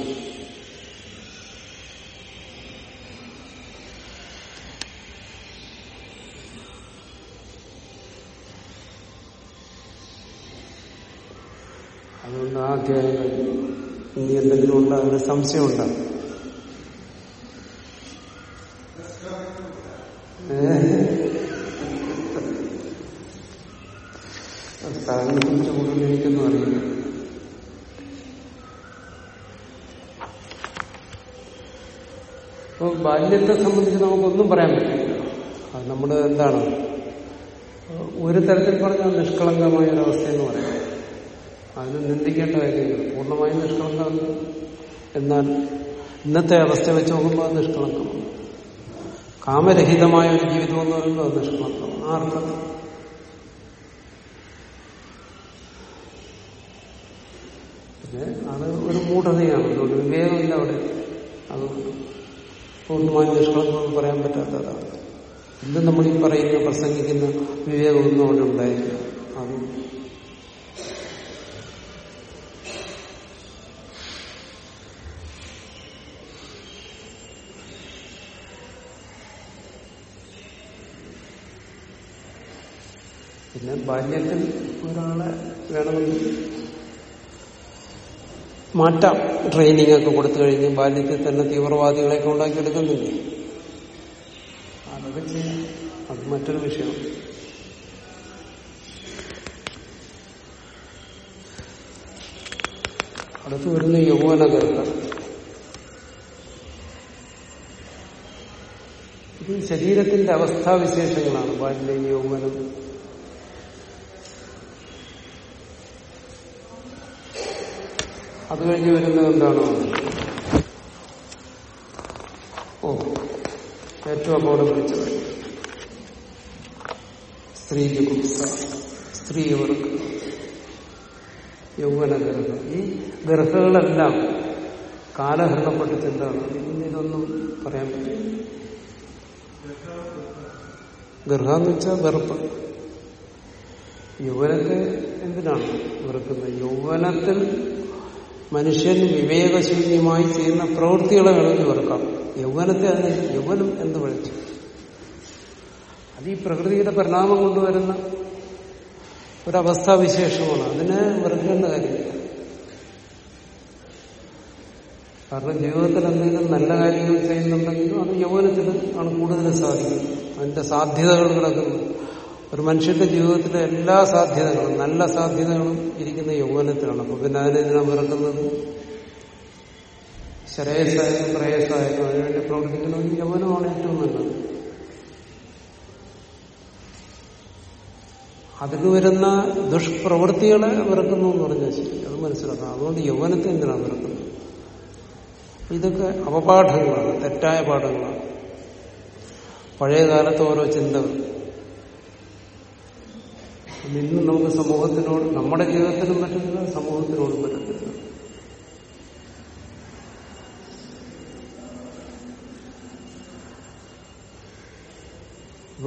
അതുകൊണ്ട് ആ അധ്യായം കഴിഞ്ഞു ഇനി എന്തെങ്കിലും ഉണ്ടോ? അതിന് സംശയം ഉണ്ടോ കുറിച്ച് കൂടുതൽ എനിക്കൊന്നും അറിയില്ല. അപ്പോൾ ബാല്യത്തെ സംബന്ധിച്ച് നമുക്കൊന്നും പറയാൻ പറ്റില്ല. അത് നമ്മുടെ എന്താണ്? ഒരു തരത്തിൽ പറഞ്ഞാൽ നിഷ്കളങ്കമായ ഒരവസ്ഥ എന്ന് പറയാം. അതിന് നിന്ദിക്കേണ്ട കാര്യമില്ല. പൂർണമായും നിഷ്കളങ്കമാണ്. എന്നാൽ ഇന്നത്തെ അവസ്ഥ വെച്ച് നോക്കുമ്പോൾ അത് നിഷ്കളങ്കമാണ്. കാമരഹിതമായ ഒരു ജീവിതം എന്ന് പറയുമ്പോൾ അത് നിഷ്കളങ്കമാണ്. ആ അർത്ഥത്തിൽ പിന്നെ അത് ഒരു മൂഢതയാണ്. അതുകൊണ്ട് വിവേകമില്ല അവിടെ. അത് പൂർണമായും നിഷ്കളങ്കമെന്ന് പറയാൻ പറ്റാത്തതാണ്. ഇന്ന് നമ്മൾ ഈ പറയുന്ന പ്രസംഗിക്കുന്ന വിവേകമൊന്നും അവിടെ ഉണ്ടായില്ല. അത് പിന്നെ ബാല്യത്തിൽ ഒരാളെ വേണമെങ്കിൽ മാറ്റാം. ട്രെയിനിങ് ഒക്കെ കൊടുത്തു കഴിഞ്ഞ് ബാല്യത്തിൽ തന്നെ തീവ്രവാദികളെയൊക്കെ ഉണ്ടാക്കിയെടുക്കുന്നില്ലേ? അതൊക്കെ ചെയ്യാം. അത് മറ്റൊരു വിഷയം. അടുത്ത് വരുന്ന യൗവന ഇത് ശരീരത്തിന്റെ അവസ്ഥാവിശേഷങ്ങളാണ്. ബാല്യം യൗവനം അത് കഴിഞ്ഞ് വരുന്നത് എന്താണോ? ഓ ഏറ്റവും അപകടം പിടിച്ചത്. സ്ത്രീക്ക് കുപ്സ സ്ത്രീ അവർക്ക് യൗവന ഗ്രഹം ഈ ഗ്രഹങ്ങളെല്ലാം കാലഹരണപ്പെട്ടിട്ട് എന്താണ്? ഇന്ന് ഇതൊന്നും പറയാൻ പറ്റില്ല. ഗർഭ എന്ന് വെച്ചാൽ വെറുപ്പ്. യൗവനത്തെ എന്തിനാണ് വെറുക്കുന്നത്? യൗവനത്തിൽ മനുഷ്യൻ വിവേകശൂന്യമായി ചെയ്യുന്ന പ്രവൃത്തികളെ വിളിച്ചു വെറുക്കാം യൗവനത്തെ അത് യൗവനം എന്ന് വിളിച്ചു. അത് ഈ പ്രകൃതിയുടെ പരിണാമം കൊണ്ടുവരുന്ന ഒരവസ്ഥാവിശേഷമാണ് അതിനെ വെറുക്കേണ്ട കാര്യമില്ല. കാരണം ജീവിതത്തിൽ എന്തെങ്കിലും നല്ല കാര്യങ്ങൾ ചെയ്യുന്നുണ്ടെങ്കിലും അത് യൗവനത്തിൽ ആണ് കൂടുതൽ സാധിക്കുന്നത്. അതിന്റെ സാധ്യതകൾ കിടക്കുന്നു. ഒരു മനുഷ്യന്റെ ജീവിതത്തിലെ എല്ലാ സാധ്യതകളും നല്ല സാധ്യതകളും ഇരിക്കുന്ന യൗവനത്തിലാണ്. അപ്പൊ പിന്നെ അതിനെന്തിനാണ് വെറുക്കുന്നത്? ശ്രേയസായാലും പ്രയസായാലും അതിനുവേണ്ടി പ്രവർത്തിക്കുന്ന ഒരു യൗവനമാണ് ഏറ്റവും നല്ലത്. അതിന് വരുന്ന ദുഷ്പ്രവൃത്തികളെ വിറക്കുന്നു എന്ന് പറഞ്ഞാൽ ശരി. അത് മനസ്സിലാക്കാം അതുകൊണ്ട് യൗവനത്തെ എന്തിനാണ് വിറക്കുന്നത്? ഇതൊക്കെ അപപാഠങ്ങളാണ് തെറ്റായ പാഠങ്ങളാണ്. പഴയ കാലത്ത് ഓരോ ചിന്തകൾ. ഇന്ന് നമുക്ക് സമൂഹത്തിനോട് നമ്മുടെ ജീവിതത്തിനും പറ്റുന്നില്ല സമൂഹത്തിനോടും പറ്റത്തില്ല.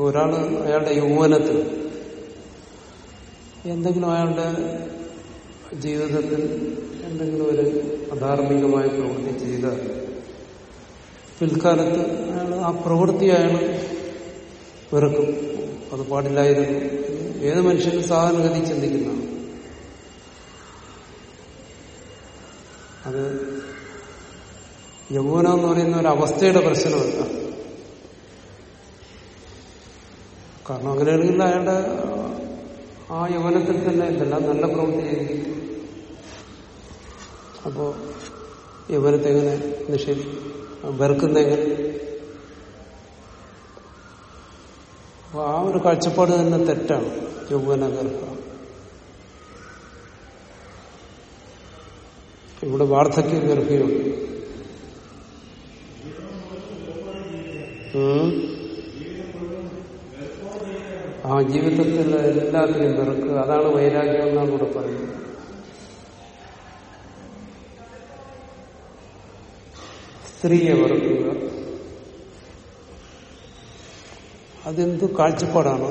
ഒരാൾ അയാളുടെ യൗവനത്തിൽ എന്തെങ്കിലും അയാളുടെ ജീവിതത്തിൽ എന്തെങ്കിലും ഒരു അധാർമികമായ പ്രവൃത്തി ചെയ്താൽ പിൽക്കാലത്ത് അയാൾ ആ പ്രവൃത്തി അയാൾ വെറുക്കും. അത് പാടില്ലായിരുന്നു. ഏത് മനുഷ്യനും സാധാരണഗതി ചിന്തിക്കുന്ന അത് യൗവനം എന്ന് പറയുന്ന ഒരു അവസ്ഥയുടെ പ്രശ്നമല്ല. കാരണം അങ്ങനെയാണെങ്കിൽ അയാളുടെ ആ യൗവനത്തിൽ തന്നെ എന്തെല്ലാം നല്ല പ്രവൃത്തി ചെയ്തിരിക്കും അപ്പോ യൗവനത്തെ നിഷേധിക്കും വെറുക്കുന്ന എങ്ങനെ അപ്പൊ ആ ഒരു കാഴ്ചപ്പാട് തന്നെ തെറ്റാണ്. യൗവന ഗർഭ ഇവിടെ വാർദ്ധക്യ ഗർഭയുണ്ട് ആ ജീവിതത്തിൽ എല്ലാത്തിനും വെറുക്കുക. അതാണ് വൈരാഗ്യം എന്നാണ് ഇവിടെ പറയുന്നത്. സ്ത്രീയെ വെറുക്കുക. അതെന്ത് കാഴ്ചപ്പാടാണ്?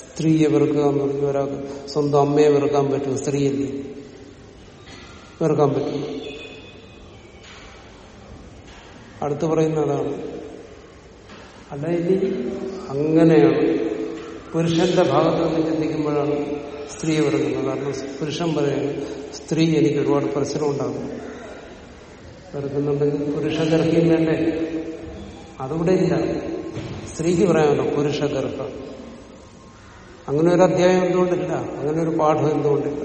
സ്ത്രീയെ വെറുക്കുക എന്ന് പറഞ്ഞ ഒരാൾക്ക് സ്വന്തം അമ്മയെ വെറുക്കാൻ പറ്റും സ്ത്രീയല്ലേ. വെറുക്കാൻ പറ്റും അടുത്ത് പറയുന്നതാണ് അല്ല ഇനി അങ്ങനെയാണ്. പുരുഷന്റെ ഭാഗത്ത് നിന്ന് ചിന്തിക്കുമ്പോഴാണ് സ്ത്രീയെ വെറുക്കുന്നത്. കാരണം പുരുഷൻ പറയുന്നത് സ്ത്രീ എനിക്ക് ഒരുപാട് പ്രശ്നം ഉണ്ടാകും വെറുക്കുന്നുണ്ടെങ്കിൽ പുരുഷ വേണ്ടേ അതിവിടെ ഇല്ല. സ്ത്രീക്ക് പറയാമല്ലോ പുരുഷഗർഭ. അങ്ങനെ ഒരു അധ്യായം എന്തുകൊണ്ടില്ല? അങ്ങനെ ഒരു പാഠം എന്തുകൊണ്ടില്ല?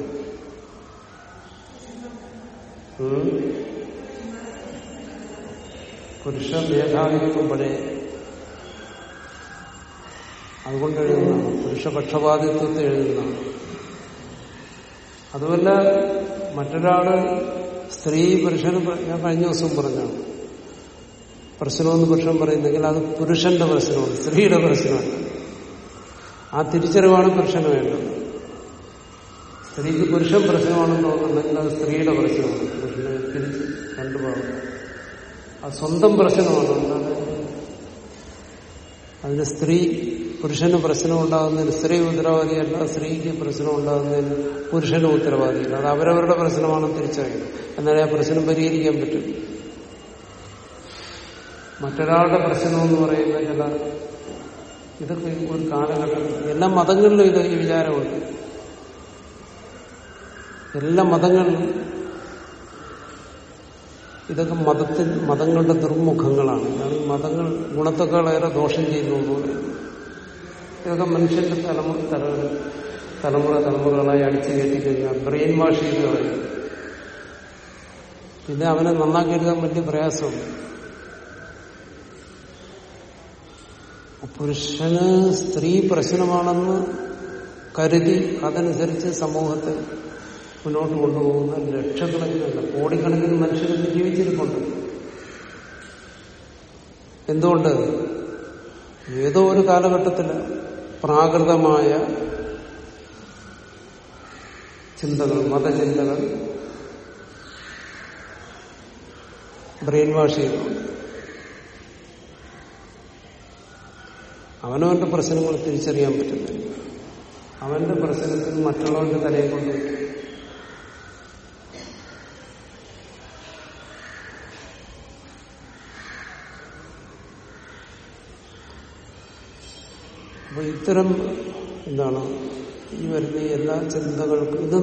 പുരുഷ പഴയ അതുകൊണ്ട് എഴുതുന്നതാണ്. പുരുഷപക്ഷപാതിത്വത്തെ എഴുതുന്നതാണ്. അതുമല്ല മറ്റൊരാൾ സ്ത്രീ പുരുഷന് ഞാൻ കഴിഞ്ഞ ദിവസം പറഞ്ഞാണ് പ്രശ്നമെന്ന് പുരുഷൻ പറയുന്നെങ്കിൽ അത് പുരുഷന്റെ പ്രശ്നമാണ് സ്ത്രീയുടെ പ്രശ്നമാണ്. ആ തിരിച്ചറിവാണ് പുരുഷന് വേണ്ടത്. സ്ത്രീക്ക് പുരുഷൻ പ്രശ്നമാണെന്ന് തോന്നുന്നുണ്ടെങ്കിൽ അത് സ്ത്രീയുടെ പ്രശ്നമാണ് പുരുഷന് തിരിച്ച് രണ്ടു ഭാഗം. അത് സ്വന്തം പ്രശ്നമാണ് എന്താണ് അതിന് സ്ത്രീ പുരുഷന് പ്രശ്നം ഉണ്ടാകുന്നതിന് സ്ത്രീ ഉത്തരവാദിയല്ല സ്ത്രീക്ക് പ്രശ്നം ഉണ്ടാകുന്നതിന് പുരുഷന് ഉത്തരവാദിയല്ല. അത് അവരവരുടെ പ്രശ്നമാണെന്ന് തിരിച്ചറിയണം എന്നാലേ ആ പ്രശ്നം പരിഹരിക്കാൻ പറ്റും. മറ്റൊരാളുടെ പ്രശ്നം എന്ന് പറയുന്ന ചില ഇതൊക്കെ ഒരു കാലഘട്ടത്തിൽ എല്ലാ മതങ്ങളിലും ഇത് ഈ വിചാരമുണ്ട്. എല്ലാ മതങ്ങളിലും ഇതൊക്കെ മതത്തിൽ മതങ്ങളുടെ ദുർമുഖങ്ങളാണ് അതായത് മതങ്ങൾ ഗുണത്തെക്കാളേറെ ദോഷം ചെയ്യുന്നു ഇതൊക്കെ മനുഷ്യന്റെ തലമുറ തലമുറ തലമുറ തലമുറകളായി അടിച്ചു കയറ്റിക്കഴിഞ്ഞാൽ ബ്രെയിൻ വാഷ് ചെയ്ത് കളയും പിന്നെ അവനെ നന്നാക്കി എടുക്കാൻ വലിയ പ്രയാസമുണ്ട്. പുരുഷന് സ്ത്രീ പ്രശ്നമാണെന്ന് കരുതി അതനുസരിച്ച് സമൂഹത്തെ മുന്നോട്ട് കൊണ്ടുപോകുന്ന ലക്ഷക്കണക്കിനല്ല കോടിക്കണക്കിന് മനുഷ്യരെ ജീവിച്ചിരിപ്പുണ്ട്. എന്തുകൊണ്ട്? ഏതോ ഒരു കാലഘട്ടത്തിൽ പ്രാകൃതമായ ചിന്തകൾ മതചിന്തകൾ ബ്രെയിൻ വാഷ് ചെയ്യുന്നുണ്ട് അവനവന്റെ പ്രശ്നങ്ങൾ തിരിച്ചറിയാൻ പറ്റുന്നില്ല അവന്റെ പ്രശ്നത്തിൽ മറ്റുള്ളവന്റെ തലയെ കൊണ്ട് അപ്പൊ ഇത്തരം എന്താണ്? ഈ വരുന്ന എല്ലാ ചിന്തകൾക്കും ഇത്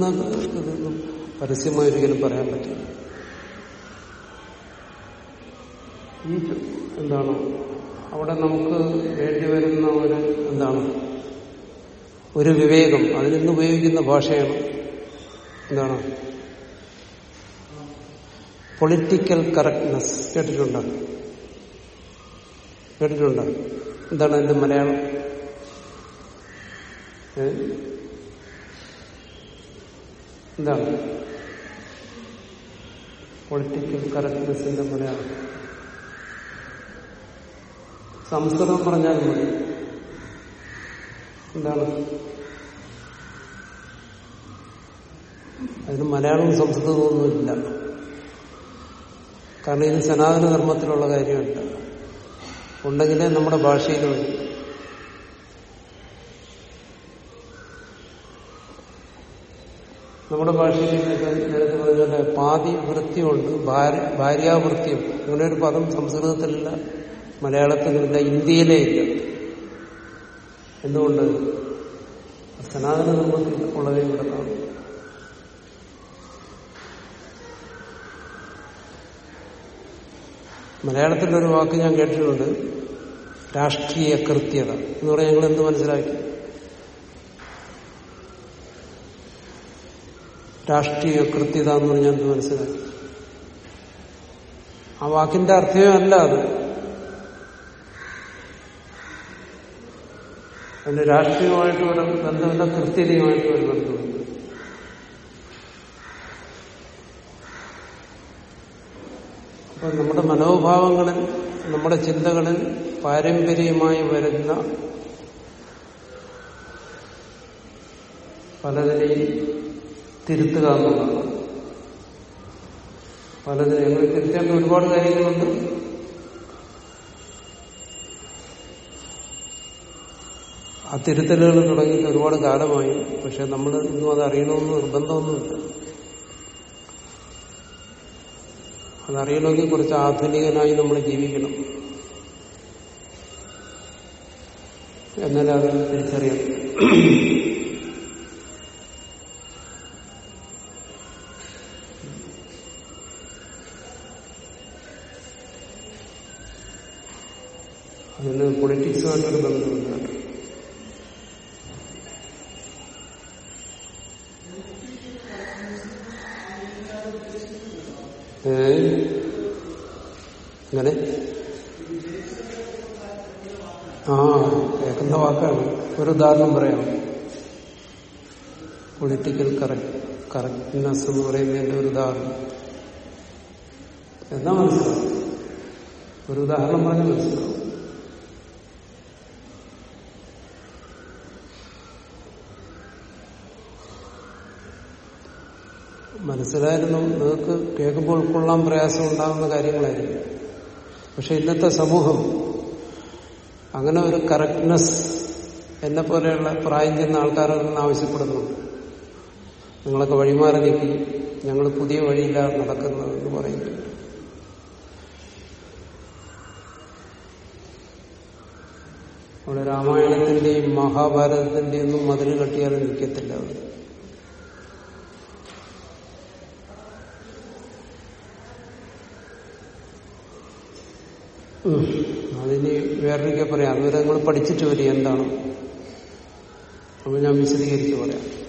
ഇതൊന്നും പരസ്യമായി ഒരിക്കലും പറയാൻ പറ്റില്ല. ഈ എന്താണ്? അവിടെ നമുക്ക് വേണ്ടി വരുന്ന ഒരു എന്താണ്? ഒരു വിവേകം. അതിനിന്ന് ഉപയോഗിക്കുന്ന ഭാഷയാണ്. എന്താണ്? പൊളിറ്റിക്കൽ കറക്റ്റ്നെസ് കേട്ടിട്ടുണ്ടോ? കേട്ടിട്ടുണ്ടോ? എന്താണ് അതിന്റെ മലയാളം? എന്താണ്? പൊളിറ്റിക്കൽ കറക്റ്റ്നെസിന്റെ മലയാളം. സംസ്കൃതം പറഞ്ഞാൽ മതി. എന്താണ്? അതിന് മലയാളവും സംസ്കൃതവും ഒന്നുമില്ല കാരണം ഇത് സനാതന ധർമ്മത്തിലുള്ള കാര്യമല്ല. ഉണ്ടെങ്കിലേ നമ്മുടെ ഭാഷയിൽ നമ്മുടെ ഭാഷയിൽ നേരത്തെ പറഞ്ഞ പാതി വൃത്തിയുണ്ട് ഭാര്യ ഭാര്യാവൃത്തിയും. അങ്ങനെ ഒരു പദം സംസ്കൃതത്തിലില്ല. മലയാളത്തിലില്ല ഇന്ത്യയിലേ ഇല്ല എന്തുകൊണ്ട്? സനാതന ധർമ്മത്തിൽ ഉള്ളതേ കാണും മലയാളത്തിലൊരു വാക്ക് ഞാൻ കേട്ടിട്ടുണ്ട്. രാഷ്ട്രീയ കൃത്യത. എന്ന് പറഞ്ഞാൽ ഞങ്ങൾ എന്ത് മനസ്സിലാക്കി? രാഷ്ട്രീയ കൃത്യത എന്ന് പറഞ്ഞാൽ എന്ത് മനസ്സിലാക്കി? ആ വാക്കിന്റെ അർത്ഥമേ അല്ല അത്. അതിന് രാഷ്ട്രീയമായിട്ട് ഒരു ബന്ധമില്ല കൃത്യതയുമായിട്ട് ഒരു ബന്ധമില്ല അപ്പൊ നമ്മുടെ മനോഭാവങ്ങളിൽ നമ്മുടെ ചിന്തകളിൽ പാരമ്പര്യമായി വരുന്ന പലതിനെയും തിരുത്തുക എന്നുള്ളതാണ്. പലതിനെ തിരുത്തേണ്ട ഒരുപാട് കാര്യങ്ങളുണ്ട്. ആ തിരുത്തലുകൾ തുടങ്ങിയിട്ട് ഒരുപാട് കാലമായി. പക്ഷെ നമ്മൾ ഇന്നും അത് അറിയണമെന്ന് നിർബന്ധമൊന്നുമില്ല. അതറിയണമെങ്കിൽ കുറച്ച് ആധുനികനായി നമ്മൾ ജീവിക്കണം. എന്നാലേ അത് തിരിച്ചറിയാം. അതിന് പൊളിറ്റിക്സുമായിട്ടൊരു ബന്ധമില്ല ഏ അങ്ങനെ ആ കേൾക്കുന്ന വാക്കാണ് ഒരു ഉദാഹരണം പറയാം. പൊളിറ്റിക്കൽ കറക്റ്റ് കറക്റ്റ്നെസ് എന്ന് പറയുന്നതിന്റെ ഒരു ഉദാഹരണം. എന്നാ മനസ്സിലാവും? ഒരു ഉദാഹരണം പറഞ്ഞാൽ മനസ്സിലാവും. മനസ്സിലായിരുന്നു? നിങ്ങൾക്ക് കേൾക്കുമ്പോൾ ഉൾക്കൊള്ളാൻ പ്രയാസം ഉണ്ടാകുന്ന കാര്യങ്ങളായിരുന്നു പക്ഷെ ഇന്നത്തെ സമൂഹം അങ്ങനെ ഒരു കറക്റ്റ്നെസ് എന്നെ പോലെയുള്ള പ്രായം ചെന്ന ആൾക്കാരിൽ നിന്ന് ആവശ്യപ്പെടുന്നുണ്ട് നിങ്ങളൊക്കെ വഴിമാറി നീക്കി. ഞങ്ങൾ പുതിയ വഴിയിലാണ് നടക്കുന്നത് എന്ന് പറയുന്നു. അവിടെ രാമായണത്തിന്റെയും മഹാഭാരതത്തിന്റെയും ഒന്നും മതിൽ കെട്ടിയാലും നിൽക്കത്തില്ല അവർ. ഉം. അതിന് വേറൊരിക്കൽ പറയാം. അതുവരെ നിങ്ങൾ പഠിച്ചിട്ട് വരിക എന്താണ്? അപ്പൊ ഞാൻ വിശദീകരിച്ച് പറയാം.